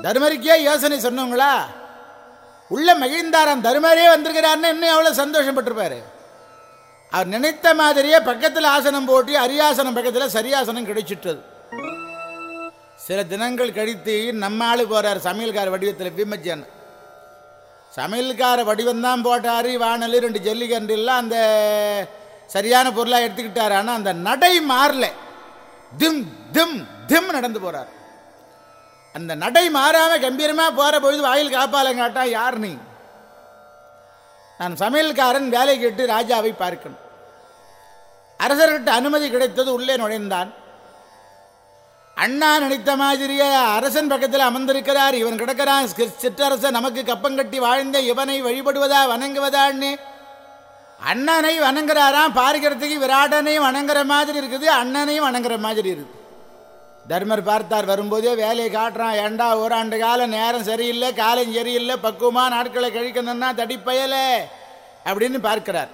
தர்மருக்கே யோசனை சொன்னவங்களா? உள்ள மகிழ்ந்தாராம். தருமரே வந்திருக்கிறார்னு இன்னும் எவ்வளோ சந்தோஷப்பட்டிருப்பாரு? அவர் நினைத்த மாதிரியே பக்கத்தில் ஆசனம் போட்டு அரியாசனம் பக்கத்தில் சரியாசனம் கிடைச்சிட்டது. சில தினங்கள் கழித்து நம்ம ஆள் போகிறார் சமையல்கார வடிவத்தில் பீமஜன் சமையல்கார வடிவம் தான் போட்டார் வானல் ரெண்டு ஜல்லிக்கண்டு எல்லாம் அந்த சரியான பொருளாக எடுத்துக்கிட்டார். ஆனால் அந்த நடை மாறல. திம் திம் திம் நடந்து போகிறார் அந்த நடை மாறாமல் கம்பீரமாக போகிற பொழுது வாயில் காப்பாலம் யார் நீ? நான் சமையல்காரன் வேலை கேட்டு ராஜாவை பார்க்கணும். அரசர்கிட்ட அனுமதி கிடைத்தது உள்ளே நுழைந்தான். அண்ணா நினைத்த மாதிரியே அரசன் பக்கத்தில் அமர்ந்திருக்கிறார். இவன் கிடக்கிறான். சி- சிற்றரசன் நமக்கு கப்பங்கட்டி வாழ்ந்த இவனை வழிபடுவதா வணங்குவதான்னு அண்ணனை வணங்குறாராம். பார்க்கிறதுக்கு விராடனை வணங்குற மாதிரி இருக்குது. அண்ணனையும் வணங்குற மாதிரி இருக்குது தர்மர் பார்த்தார். வரும்போதே வேலையை காட்டுறான். ஏண்டா ஓராண்டு காலம் நேரம் சரியில்லை காலம் சரியில்லை பக்குவமாக நாட்களை கழிக்கணும்னா தடிப்பயலை அப்படின்னு பார்க்கிறார்.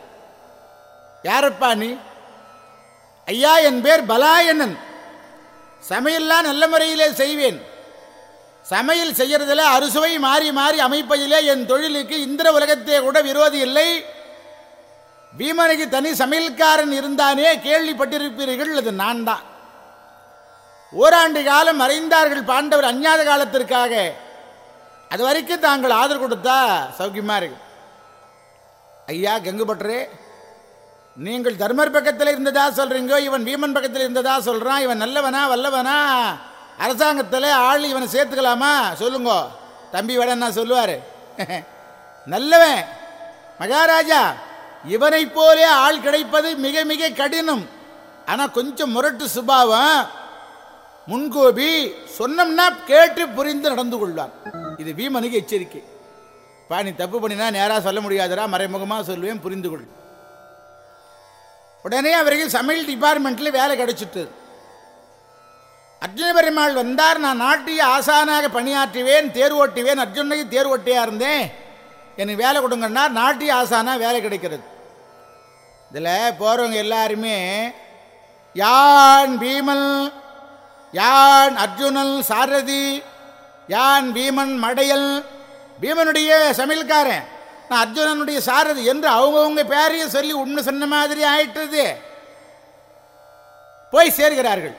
யாரப்பா நீ? ஐயா என் பேர் பலாயண்ணன். சமையல்லாம் நல்ல முறையிலே செய்வேன். சமையல் செய்யறதுல அறுசுவை மாறி மாறி அமைப்பதிலே என் தொழிலுக்கு இந்திர உலகத்தே கூட விரோதி இல்லை. பீமனுக்கு தனி சமையல்காரன் இருந்தானே கேள்விப்பட்டிருப்பீர்கள் அது நான் தான் ஓராண்டு காலம் மறைந்தார்கள் பாண்டவர் அஞ்ஞாத காலத்திற்காக. அது வரைக்கும் தாங்கள் ஆதரவு கொடுத்தா சௌக்கியமா இருக்கு ஐயா கங்குபட்டரே நீங்கள் தர்மர் பக்கத்தில் இருந்ததா சொல்கிறீங்க இவன் வீமன் பக்கத்தில் இருந்ததா சொல்கிறான் இவன் நல்லவனா வல்லவனா? அரசாங்கத்தில் ஆள் இவனை சேர்த்துக்கலாமா? சொல்லுங்க. தம்பி வேடன்னா சொல்லுவார்? [laughs] நல்லவன். மகாராஜா இவனைப் போலே ஆள் கிடைப்பது மிக மிக கடினம். ஆனால் கொஞ்சம் முரட்டு சுபாவம். முன்கோபி சொன்னோம்னா கேட்டு புரிந்து நடந்து கொள்வான். இது வீமனுக்கு எச்சரிக்கை. பா நீ தப்பு பண்ணினா நேராக சொல்ல முடியாதரா மறைமுகமாக சொல்லுவேன் புரிந்து கொள். உடனே அவருக்கு சமையல் டிபார்ட்மெண்ட்டில் வேலை கிடைச்சிட்டு. அர்ஜுன பெருமாள் வந்தார் நான் நாட்டிய ஆசானாக பணியாற்றுவேன் தேர் ஓட்டுவேன் அர்ஜுனுக்கு தேர் ஓட்டியாக இருந்தேன். எனக்கு வேலை கொடுங்கன்னா நாட்டிய ஆசானா வேலை கிடைக்கிறது. இதில் போகிறவங்க எல்லாருமே யான் பீமன் யான் அர்ஜுனன் சாரதி யான் பீமன் மடையல் பீமனுடைய சமையல்காரன் நான் அர்ஜுனனுடைய சாரதி என்று அவங்கவுங்க பேரையும் சொல்லி உண்மை சொன்ன மாதிரி ஆயிட்டது. போய் சேர்கிறார்கள்.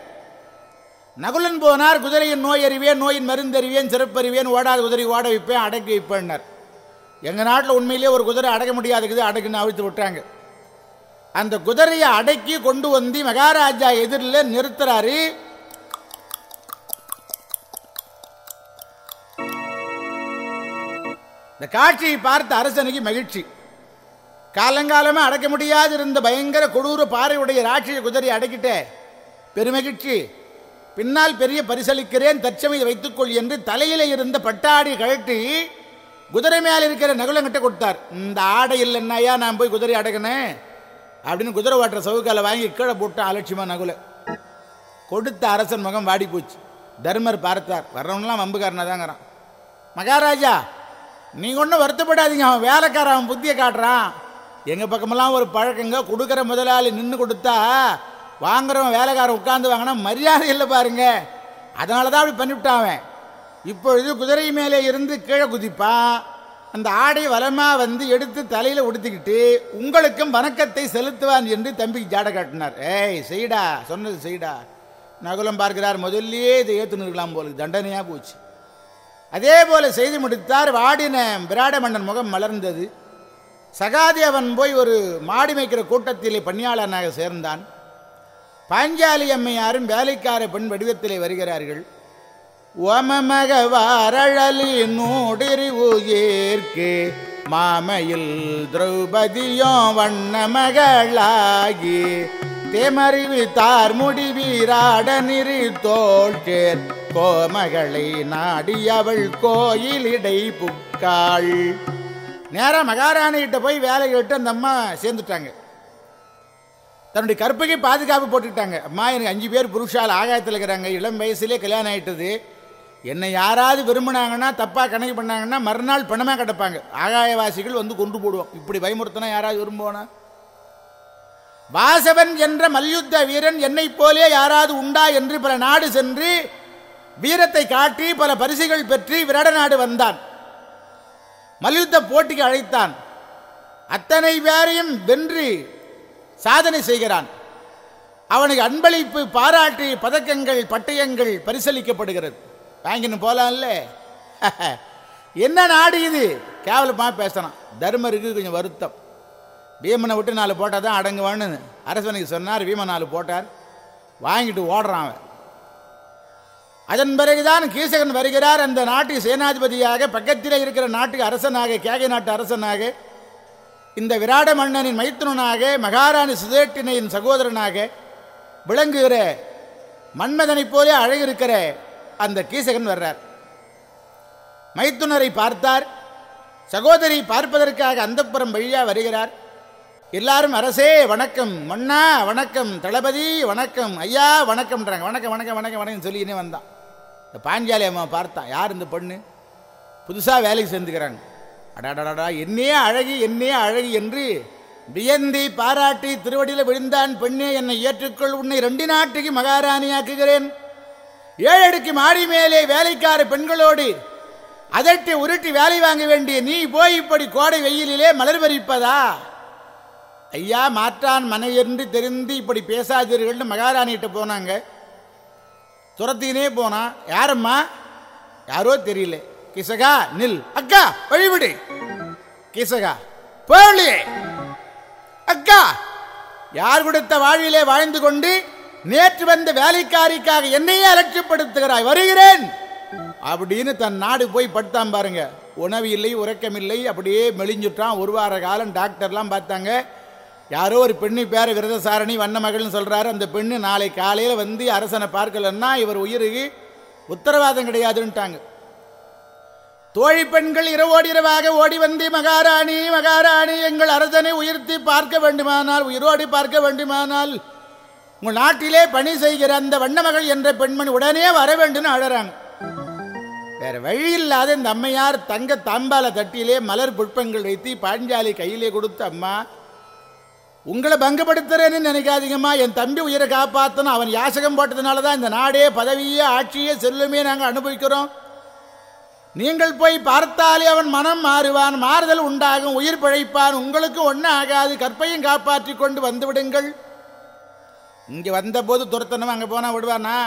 நகுலன் போனார் குதிரையின் நோய் அறிவேன் நோயின் மருந்தறிவேன் சிறப்பறிவேன் ஓடாத குதிரை ஓட வைப்பேன் அடக்கி வைப்பேன்னார். எங்கள் நாட்டில் உண்மையிலேயே ஒரு குதிரை அடக்க முடியாதுக்குது அடக்குன்னு அவிழ்த்து விட்டாங்க. அந்த குதிரையை அடக்கி கொண்டு வந்து மகாராஜா எதிரில் நிறுத்துறாரு. இந்த காட்சியை பார்த்த அரசனுக்கு மகிழ்ச்சி. காலங்காலமாக அடக்க முடியாது இருந்த பயங்கர கொடூர பாறையுடைய ராட்சிய குதிரை அடக்கிட்டே பெருமகிழ்ச்சி. பின்னால் பெரிய பரிசளிக்கிறேன் தற்சமையை வைத்துக்கொள் என்று தலையில இருந்த பட்டாடி கழட்டி குதிரை மேல இருக்கிற நகுலங்கிட்ட கொடுத்தார். இந்த ஆடை இல்லைன்னாயா நான் போய் குதிரை அடக்கினேன் அப்படின்னு குதிரை ஓட்டுற சவுக்கால வாங்கி கீழே போட்டான் அலட்சியமா நகுல. கொடுத்த அரசன் முகம் வாடி போச்சு தர்மர் பார்த்தார். வர்றவன்லாம் வம்புக்காரனா தாங்கிறான் மகாராஜா நீங்கள் ஒன்றும் வருத்தப்படாதீங்க அவன் வேலைக்காரன் அவன் புத்தியை காட்டுறான். எங்கள் பக்கமெல்லாம் ஒரு பழக்கங்க கொடுக்குற முதலாளி நின்று கொடுத்தா வாங்குறவன் வேலைக்காரன் உட்காந்து வாங்கினா மரியாதை இல்லை பாருங்க. அதனால தான் அப்படி பண்ணிவிட்டான் அவன். இப்பொழுது குதிரை மேலே இருந்து கீழே குதிப்பான். அந்த ஆடை வளமாக வந்து எடுத்து தலையில் உடுத்திக்கிட்டு உங்களுக்கும் வணக்கத்தை செலுத்துவான் என்று தம்பிக்கு ஜாட காட்டினார். ஏய் செய்டா சொன்னது செய்டா. நகுலம் பார்க்கிறார் முதல்லயே இதை ஏற்றுன்னு இருக்கலாம் போல தண்டனையாக போச்சு. அதே போல செய்து முடித்தார். வாடின விராட மன்னன் முகம் மலர்ந்தது. சகாதி அவன் போய் ஒரு மாடி மேய்க்கிற கூட்டத்திலே பணியாளனாக சேர்ந்தான். பாஞ்சாலி அம்மையாரும் வேலைக்கார பெண் வடிவத்திலே வருகிறார்கள். ஓமமக வாரழலி நூடிரிவு ஏற்கே மாமையில் திரௌபதியும் வண்ண மகளாகி தேமறிவு தார் முடிவீராட நிறி தோழ்ச்சேர் கோமகளை நாடி அவள் கோயிலிடை புக்காள். நேராக மகாராணிகிட்ட போய் வேலை கேட்டு அந்த அம்மா சேர்ந்துட்டாங்க. தன்னுடைய கற்பைக்கு பாதுகாப்பு போட்டுக்கிட்டாங்க. அம்மா எனக்கு அஞ்சு பேர் புருஷால் ஆகாயத்தில் இருக்கிறாங்க. இளம் வயசுலேயே கல்யாணம் ஆகிட்டது என்னை யாராவது விரும்பினாங்கன்னா தப்பாக கணக்கு பண்ணாங்கன்னா மறுநாள் பணமாக கிடப்பாங்க ஆகாயவாசிகள் வந்து கொண்டு போடுவோம் இப்படி பயமுறுத்தினா யாராவது விரும்புவானா? வாசவன் என்ற மல்யுத்த வீரன் என்னை போலே யாராவது உண்டா என்று பல நாடு சென்று வீரத்தை காட்டி பல பரிசுகள் பெற்று விராட நாடு வந்தான். மல்யுத்த போட்டிக்கு அழைத்தான். அத்தனை பேரையும் வென்று சாதனை செய்கிறான். அவனுக்கு அன்பளிப்பு பாராட்டு பதக்கங்கள் பட்டயங்கள் பரிசளிக்கப்படுகிறது. வாங்கின்னு போலாம்ல? [laughs] என்ன நாடு இது? கேவலமாக பேசணும். தர்மருக்கு கொஞ்சம் வருத்தம். பீமனை விட்டு நாலு போட்டால் தான் அடங்குவான்னு அரசனுக்கு சொன்னார் பீமன் நாலு போட்டார். வாங்கிட்டு ஓடுறான் அவன். அதன் பிறகுதான் கீசகன் வருகிறார். அந்த நாட்டு சேனாதிபதியாக பக்கத்தில் இருக்கிற நாட்டுக்கு அரசனாக கேகை நாட்டு அரசனாக இந்த விராட மன்னனின் மைத்துனனாக மகாராணி சுதேட்டினையின் சகோதரனாக விளங்குகிற மன்மதனைப் போலே அழகிருக்கிற அந்த கீசகன் வர்றார். மைத்துனரை பார்த்தார். சகோதரி பார்ப்பதற்காக அந்தப்புறம் வழியாக வருகிறார். எல்லாரும் அரசே வணக்கம். மன்னா வணக்கம். தளபதி வணக்கம். ஐயா வணக்கம்ன்றாங்க. வணக்கம் வணக்கம் வணக்கம் வணக்கம் சொல்லினே வந்தான். இந்த பாஞ்சாலி அம்மா பார்த்தான் யார் இந்த பொண்ணு? புதுசாக வேலைக்கு சேர்ந்துக்கிறாங்க. அடாடடா என்னையே அழகி என்னையே அழகி என்று வியந்தி பாராட்டி திருவடியில் விழுந்தான் பெண்ணே. என்னை ஏற்றுக்கொள் உன்னை ரெண்டு நாட்டுக்கு மகாராணியாக்குகிறேன். ஏழடுக்கு மாடி மேலே வேலைக்கார பெண்களோடு அதட்டி உருட்டி வேலை வாங்க வேண்டிய நீ போய் இப்படி கோடை வெயிலிலே மலர் பறிப்பதா ஐயா மாற்றான் மனை என்று தெரிந்து இப்படி பேசாதீர்கள்னு மகாராணிகிட்ட போனாங்க. துரத்தினே போனான் யாரம்மா? யாரோ தெரியல. கிசகா நில். அக்கா வழிவிடு. கிசகா போலியே அக்கா யார் கொடுத்த வாழ்விலே வாழ்ந்து கொண்டு நேற்று வந்த வேலைக்காரிக்காக என்னையே அலட்சியப்படுத்துகிறாய்? வருகிறேன். அப்படின்னு தன் நாடு போய் படுத்தான் பாருங்க. உணவு இல்லை உறக்கமில்லை அப்படியே மெலிஞ்சுட்டான். ஒரு வார காலம் டாக்டர்லாம் பார்த்தாங்க. யாரோ ஒரு பெண்ணு பேர் விரதசாரணி வண்ண மகள்னு சொல்கிறாரு அந்த பெண்ணு நாளை காலையில் வந்து அரசனை பார்க்கலன்னா இவர் உயிருக்கு உத்தரவாதம் கிடையாதுன்ட்டாங்க. தோழி பெண்கள் இரவோடு இரவாக ஓடி வந்து மகாராணி மகாராணி எங்கள் அரசனை உயர்த்தி பார்க்க வேண்டுமானால் உயிரோடி பார்க்க வேண்டுமானால் உங்கள் நாட்டிலே பணி செய்கிற அந்த வண்ணமகள் என்ற பெண்மணி உடனே வர வேண்டும்னு அழறாங்க. வேற வழி இல்லாத இந்த அம்மையார் தங்க தாம்பால தட்டிலே மலர் புட்பங்கள் வைத்து பாஞ்சாலி கையிலே கொடுத்த அம்மா உங்களை பங்கப்படுத்துறேன்னு நினைக்காதீங்கம்மா. என் தம்பி உயிரை காப்பாற்றணும் அவன் யாசகம் போட்டதுனால தான் இந்த நாடே பதவியே ஆட்சியே செல்லுமே நாங்கள் அனுபவிக்கிறோம். நீங்கள் போய் பார்த்தாலே அவன் மனம் மாறுவான் மாறுதல் உண்டாகும் உயிர் பிழைப்பான். உங்களுக்கு ஒன்றும் ஆகாது கற்பையும் காப்பாற்றி கொண்டு வந்து விடுங்கள். இங்கே வந்தபோது துரத்தணும் அங்கே போனால் விடுவானா?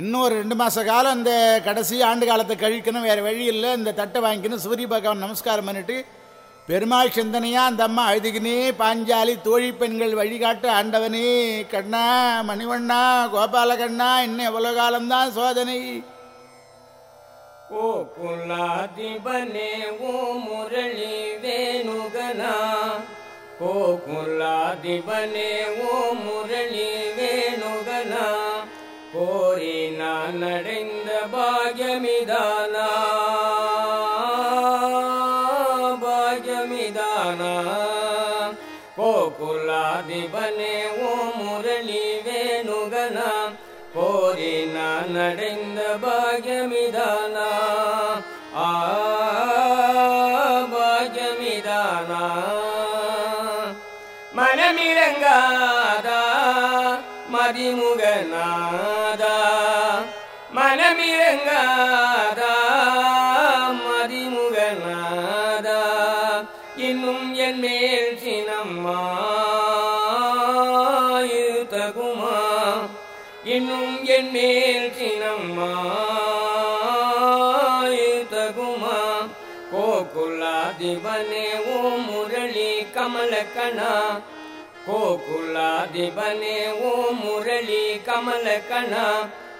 இன்னும் ஒரு ரெண்டு மாத காலம் இந்த கடைசி ஆண்டு காலத்தை கழிக்கணும் வேறு வழி இல்லை. இந்த தட்டை வாங்கிக்கணும் சூரிய பகவான் நமஸ்காரம் பண்ணிட்டு பெருமாள் சிந்தனையாக அந்த அம்மா அழுதுகினே பாஞ்சாலி தோழி பெண்கள் வழிகாட்டு ஆண்டவனே கண்ணா மணிவண்ணா கோபாலகண்ணா இன்னும் எவ்வளோ காலம்தான் சோதனை? ஓ குலாதிபனே ஓ முரளி வேணுகனா? ஓ குலாதிபனே ஓ முரளி வேணுகனா? கோரி நான் அடைந்த பாகியமிதானா நடைந்த பாகியமிதானா ஆ பாகியமிதானா மனமிறங்காதா மதிமுகநாதா. மனமிறங்காதா மதிமுகநாதா. இன்னும் என் மேல் சினம்மா இன்னும் என் மேல் சினம்மாயுதகுமா கோகுலாதிபனே ஓ முரளி கமலக்கணா கோகுலாதிபனே ஓ முரளி கமலக்கண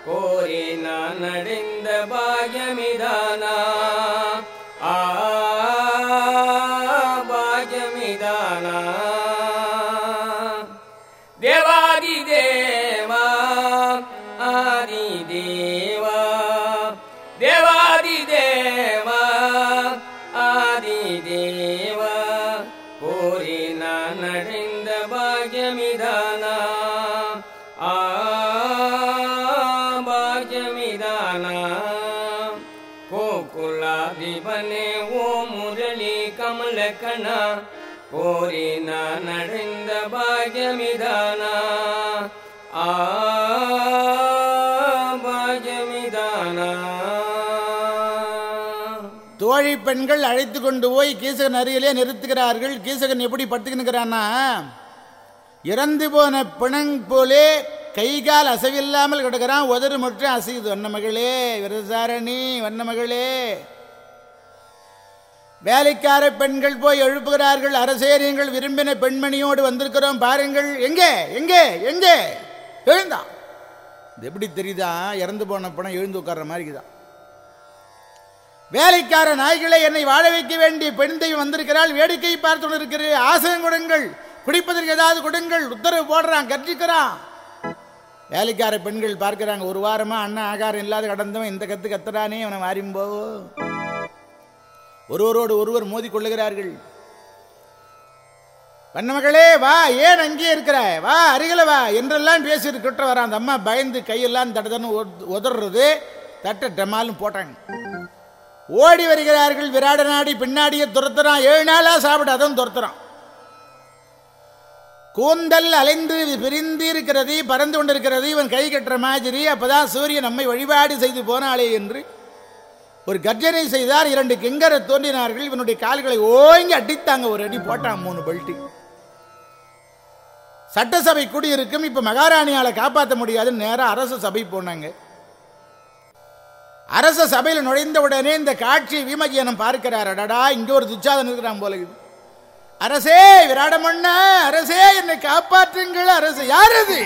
கோரி நான் நடைந்த பாகியமிதான ஆ கமலக்கண கோரி நான் நடைந்த பாகியமிதானா ஆ தோழி பெண்கள் அழைத்து கொண்டு போய் கீசகன் அருகிலே நிறுத்துகிறார்கள். கீசகன் எப்படி படுத்துக்கிறான்னா இறந்து போன பிணங் போலே கை கால் அசைவில்லாமல் கிடக்கிறான். உதறு மற்றும் அசையுது. வண்ணமகளே விரதாரணி வண்ணமகளே வேலைக்கார பெண்கள் போய் எழுப்புகிறார்கள் அரசே நீங்கள் விரும்பின பெண்மணியோடு வந்திருக்கிறோம் பாருங்கள். எங்கே? எங்கே? எங்கே? எழுந்தான் இது எப்படி தெரியுதா? இறந்து போன பணம் எழுந்து உட்கார்ற மாதிரிதான் வேலைக்கார நாய்களை என்னை வாழ வைக்க வேண்டிய பெண் தெய்வம் வந்திருக்கிறாள். வேடிக்கை பார்த்து இருக்கிற ஆசனம் கொடுங்கள். குடிப்பதற்கு ஏதாவது கொடுங்கள். உத்தரவு போடுறான் கர்ஜிக்கிறான் வேலைக்கார பெண்கள் பார்க்கிறாங்க. ஒரு வாரமா அண்ணன் ஆகாரம் இல்லாத கடந்தவன் இந்த கத்து கத்துறானே அவனை மாறிம்போ ஒருவரோடு ஒருவர் மோதி கொள்ளுகிறார்கள். வண்ணமகளே வா ஏன் அங்கேயே இருக்கிற? வா அருகில வா என்றெல்லாம் பேசிட்டு கிட்ட வரான் அந்த அம்மா பயந்து கையெல்லாம் தடதன்னு உதறது தட்ட டமாலும் போட்டாங்க. ஓடி வருகிறார்கள் விராட நாடி பின்னாடியே துரத்துறான். ஏழு நாளா சாப்பிட்டு அதுவும் துரத்துறான். கூந்தல் அலைந்து பிரிந்து இருக்கிறது பறந்து கொண்டிருக்கிறது இவன் கை கட்டுற மாதிரி அப்பதான் சூரியன் நம்மை வழிபாடு செய்து போனாளே என்று ஒரு கர்ஜனை செய்தார் இரண்டு கிங்கரை தோன்றினார்கள் இவனுடைய கால்களை ஓங்கி அடித்தாங்க ஒரு அடி போட்டான் மூணு பெல்ட்டி சட்டசபை குடியிருக்கும் இப்ப மகாராணியால காப்பாற்ற முடியாதுன்னு நேரா அரச சபை போனாங்க. அரச சபையில் நுழைந்த உடனே இந்த காட்சி விமஜியனம் பார்க்கிறார் அடடா இங்க ஒரு துச்சாதன் இருக்கிறான் போல இது அரசே விராடமண்ணா அரசே என்னை காப்பாற்றுங்கள் அரசு யார் அது?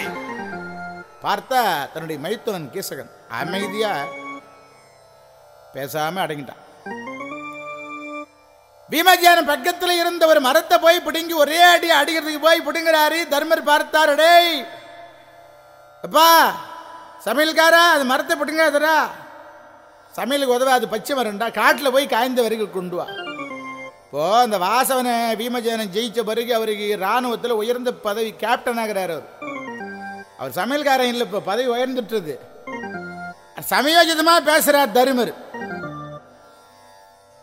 பார்த்தா தன்னுடைய மைத்துனன் கீசகன் அமைதியா பேசாம அடங்கிட்டான். பீமஜானம் பக்கத்தில் இருந்த ஒரு மரத்தை போய் பிடுங்கி ஒரே அடி அடிக்கிறதுக்கு போய் பிடுங்குறாரு தர்மர் பார்த்தாரு அப்பா சமையல்காரா அது மரத்தை பிடுங்காதரா சமையலுக்கு உதவாது பச்சை மரம்டா. காட்டில் போய் காய்ந்த வரைக்கும் கொண்டு வா. இப்போ அந்த வாசவனை பீமஜேனன் ஜெயிச்ச பிறகு அவருக்கு இராணுவத்தில் உயர்ந்த பதவி கேப்டன் ஆகிறார் அவர். அவர் சமையல்காரன் இல்லை இப்போ பதவி உயர்ந்துட்டுருது சமயோஜிதமாக பேசுகிறார் தருமர்.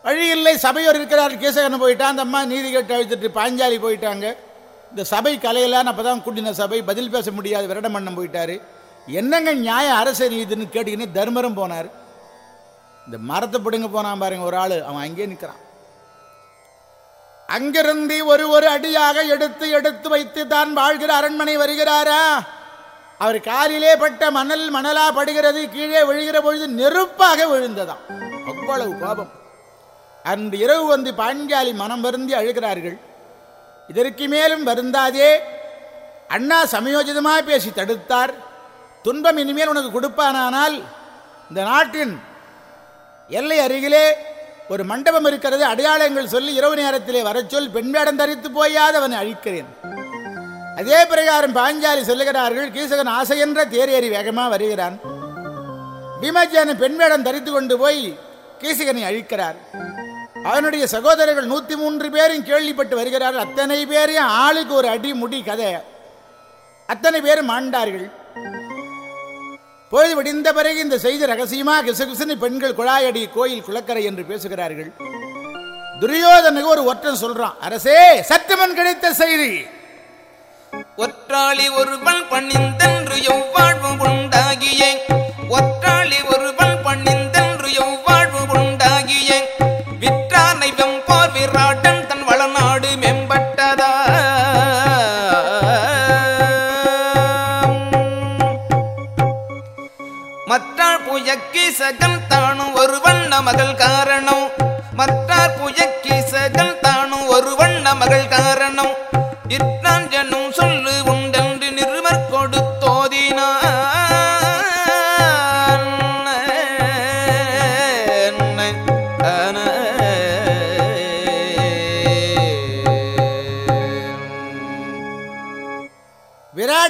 வழி இல்லை சபையோர் இருக்கிறார் கேசகன் போயிட்டான் அந்த அம்மா நீதி கேட்டு அழுத்துட்டு பாஞ்சாலி போயிட்டாங்க. இந்த சபை கலையெல்லாம் அப்போ தான் கூட்டின சபை பதில் பேச முடியாது விரடமண்ணம் போயிட்டாரு. என்னங்க நியாய அரசு நீதின்னு கேட்டிங்கன்னு தர்மரும் போனார். இந்த மரத்தை பிடுங்க போனான் பாருங்க ஒரு ஆள் அவன் அங்கேயே நிற்கிறான் அங்கிருந்து ஒரு ஒரு அடியாக எடுத்து எடுத்து வைத்து தான் வாழ்கிற அரண்மனை வருகிறாரா? அவர் காலிலே பட்ட மணல் மணலா படுகிறது கீழே விழுகிற பொழுது நெருப்பாக விழுந்ததாம். அவ்வளவு கோபம். அன்று இரவு வந்து பாஞ்சாலி மனம் வருந்தி அழுகிறார்கள். இதற்கு மேலும் வருந்தாதே. அண்ணா சமயோஜிதமாக பேசி தடுத்தார். துன்பம் இனிமேல் உனக்கு கொடுப்பானானால் இந்த நாட்டின் எல்லை அருகிலே ஒரு மண்டபம் இருக்கிறது அடையாளங்கள் சொல்லி இரவு நேரத்திலே வர சொல் பெண் வேடம் தரித்து போயாது அவனை அழிக்கிறேன். அதே பிரகாரம் பாஞ்சாலி சொல்லுகிறார்கள் கீசகன் ஆசையென்ற தேரேறி வேகமாக வருகிறான். பீமஜான பெண் வேடம் தரித்து கொண்டு போய் கீசகனை அழிக்கிறார். அவனுடைய சகோதரர்கள் நூத்தி மூன்று பேரும் கேள்விப்பட்டு வருகிறார்கள். அத்தனை பேரையும் ஆளுக்கு ஒரு அடி முடி கதை. அத்தனை பேரும் மாண்டார்கள் பொழுது விடிந்த பிறகு இந்த செய்தி ரகசியமா கிசுகிசுன்னு பெண்கள் குழாயடி கோயில் குளக்கரை என்று பேசுகிறார்கள். துரியோதனுக்கு ஒரு ஒற்றன் சொல்றான் அரசே சற்றுமன் கிடைத்த செய்தி. ஒற்றாளி ஒருவன் பணிந்தென்று எவ்வாழ்வு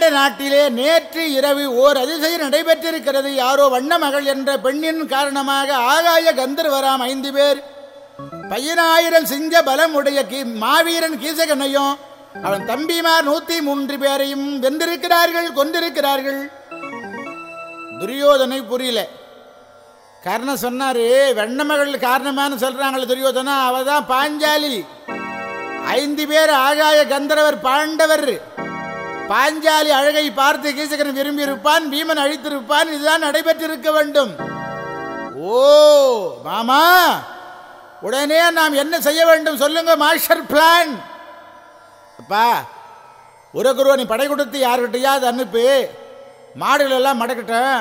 விராட நாட்டிலே நேற்று இரவு ஓர் அதிசயம் நடைபெற்றிருக்கிறது. யாரோ வண்ண மகள் என்ற பெண்ணின் காரணமாக ஆகாய கந்தர்வராம் ஐந்து பேர் பையனாயிரம் சிங்க பலம் உடைய கீ- மாவீரன் கீசகனையும் அவன் தம்பிமார் நூத்தி மூன்று பேரையும் வென்றிருக்கிறார்கள் கொண்டிருக்கிறார்கள் துரியோதனை புரியல. கர்ணன் சொன்னாரு வெண்ணமகள் காரணமானு சொல்றாங்களே துரியோதனா அவ தான் பாஞ்சாலி. ஐந்து பேர் ஆகாய கந்தர்வர் பாண்டவர். பாஞ்சாலி அழகை பார்த்து கீசகன் விரும்பியிருப்பான் பீமன் அழித்திருப்பான் இதுதான் நடைபெற்றிருக்க வேண்டும். ஓ மாமா உடனே நாம் என்ன செய்ய வேண்டும் சொல்லுங்க மாஸ்டர் பிளான் அப்பா உரகுருவ நீ படை கொடுத்து யார்கிட்டையாவது அனுப்பு. மாடுகள் எல்லாம் மடக்கட்டும்.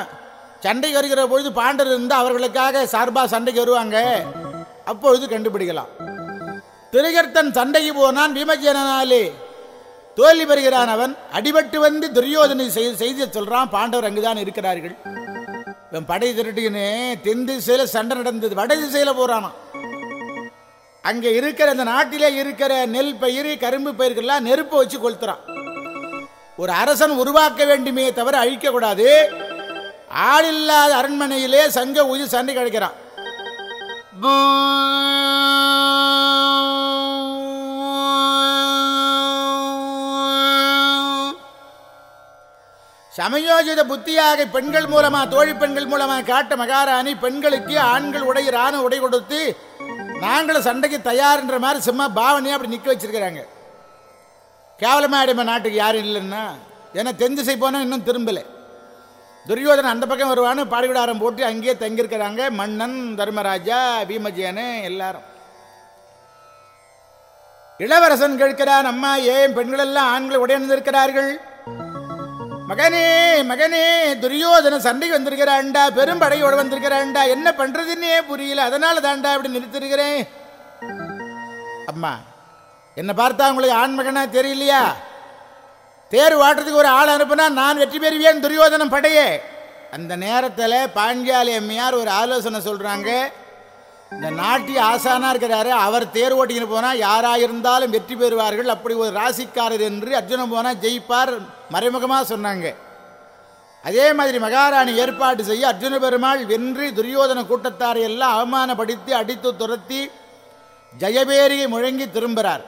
சண்டைக்கு வருகிற பொழுது பாண்டர் இருந்தால் அவர்களுக்காக சார்பாக சண்டைக்கு வருவாங்க. அப்பொழுது கண்டுபிடிக்கலாம். திரிகர்த்தன் சண்டைக்கு போனான் பீமஜனாலே தோல்வி பெறுகிறான் அவன். அடிபட்டு வந்து துரியோதனை செய்- சொல்றான். பாண்டவர் அங்குதான் இருக்கிறார்கள். இவன் படை திரட்டின்னு தென் திசையில சண்டை நடந்தது. வட திசையில போறானாம். அங்க இருக்கிற அந்த நாட்டிலே இருக்கிற நெல் பயிர் கரும்பு பயிர்கள்லாம் நெருப்பு வச்சு கொளுத்துறான். ஒரு அரசன் உருவாக்க வேண்டுமே தவிர அழிக்க கூடாது. ஆளில்லாத அரண்மனையிலே சங்க ஊதி சண்டை கிடைக்கிறான் சமயோஜித புத்தியாக பெண்கள் மூலமா தோழி பெண்கள் மூலமா காட்ட மகாராணி பெண்களுக்கு ஆண்கள் உடை ராணு உடை கொடுத்து நாங்களும் சண்டைக்கு தயார்ன்ற மாதிரி சும்மா பாவனையா அப்படி நிக்க வச்சிருக்கிறாங்க. கேவலமா அடிமை நாட்டுக்கு யாரும் இல்லைன்னா. ஏன்னா தென் செய் போனா இன்னும் திரும்பல. துரியோதனன் அந்த பக்கம் வருவான்னு பாடிவிடாரம் போட்டு அங்கேயே தங்கியிருக்கிறாங்க. மன்னன் தர்மராஜா பீமஜியனு எல்லாரும். இளவரசன் கேட்கிறான் அம்மா ஏன் பெண்கள் எல்லாம் ஆண்கள் உடையணிந்திருக்கிறார்கள்? மகனே மகனே துரியோதன சண்டைக்கு பெரும் பெரும்படையோடு வந்திருக்கிறாண்டா என்ன பண்றதுன்னே புரியல. அதனால தான்டா அப்படி நிறுத்திருக்கிறேன். அம்மா என்ன பார்த்தா உங்களுக்கு ஆண்மகனா தெரியலையா? தேர் வாட்டுறதுக்கு ஒரு ஆள் அனுப்புனா நான் வெற்றி பெறுவேன் துரியோதனம் படையே. அந்த நேரத்தில் பாண்டியாலி அம்மையார் ஒரு ஆலோசனை சொல்றாங்க. இந்த நாட்டிய ஆசானா இருக்கிறாரு. அவர் தேர் ஓட்டின்னு போனால் யாராக இருந்தாலும் வெற்றி பெறுவார்கள். அப்படி ஒரு ராசிக்காரர் என்று அர்ஜுனன் போனால் ஜெயிப்பார். மறைமுகமாக சொன்னாங்க. அதே மாதிரி மகாராணி ஏற்பாடு செய்ய அர்ஜுன பெருமாள் வென்று துரியோதன கூட்டத்தாரை எல்லாம் அவமானப்படுத்தி அடித்து துரத்தி ஜெயபேரியை முழங்கி திரும்புகிறார்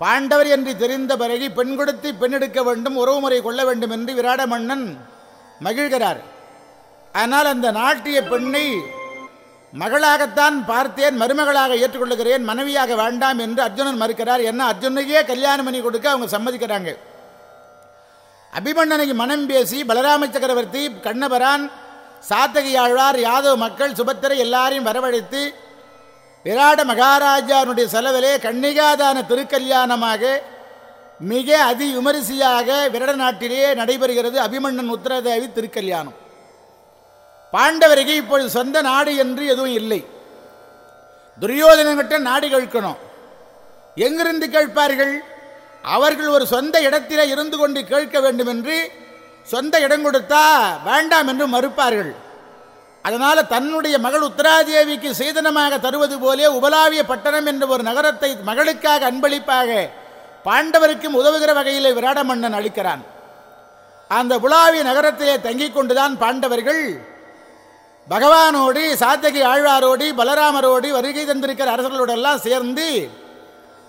பாண்டவர் என்று தெரிந்த பிறகு பெண் கொடுத்து பெண் எடுக்க வேண்டும் உறவுமுறை கொள்ள வேண்டும் என்று விராட மன்னன் மகிழ்கிறார். ஆனால் அந்த நாட்டிய பெண்ணை மகளாகத்தான் பார்த்தேன் மருமகளாக ஏற்றுக்கொள்ளுகிறேன் மனைவியாக வேண்டாம் என்று அர்ஜுனன் மறுக்கிறார். என்ன அர்ஜுனையே கல்யாணம் பண்ணி கொடுக்க அவங்க சம்மதிக்கிறாங்க. அபிமன்னனுக்கு மனம் பேசி பலராம சக்கரவர்த்தி கண்ணபரான் சாத்தகி ஆழ்வார் யாதவ மக்கள் சுபத்திரை எல்லாரையும் வரவழைத்து விராட மகாராஜானுடைய செலவிலே கன்னிகாதான திருக்கல்யாணமாக மிக அதி விமரிசையாக விரட நாட்டிலேயே நடைபெறுகிறது அபிமன்னன் உத்தரதேவி திருக்கல்யாணம். பாண்டவருக்கு இப்பொழுது சொந்த நாடு என்று எதுவும் இல்லை. துரியோதனங்கிட்ட நாடு கேட்கணும். எங்கிருந்து கேட்பார்கள்? அவர்கள் ஒரு சொந்த இடத்திலே இருந்து கொண்டு கேட்க வேண்டும் என்று சொந்த இடம் கொடுத்தா வேண்டாம் என்று மறுப்பார்கள். அதனால் தன்னுடைய மகள் உத்தராதேவிக்கு சீதனமாக தருவது போலே உபலாவிய பட்டணம் என்ற ஒரு நகரத்தை மகளுக்காக அன்பளிப்பாக பாண்டவருக்கும் உதவுகிற வகையில் விராட மன்னன் அளிக்கிறான். அந்த உலாவிய நகரத்திலே தங்கிக் கொண்டுதான் பாண்டவர்கள் பகவானோடு சாத்தகி ஆழ்வாரோடு பலராமரோடு வருகை தந்திருக்கிற அரசர்களோடெல்லாம் சேர்ந்து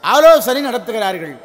ஆலோசனை நடத்துகிறார்கள்.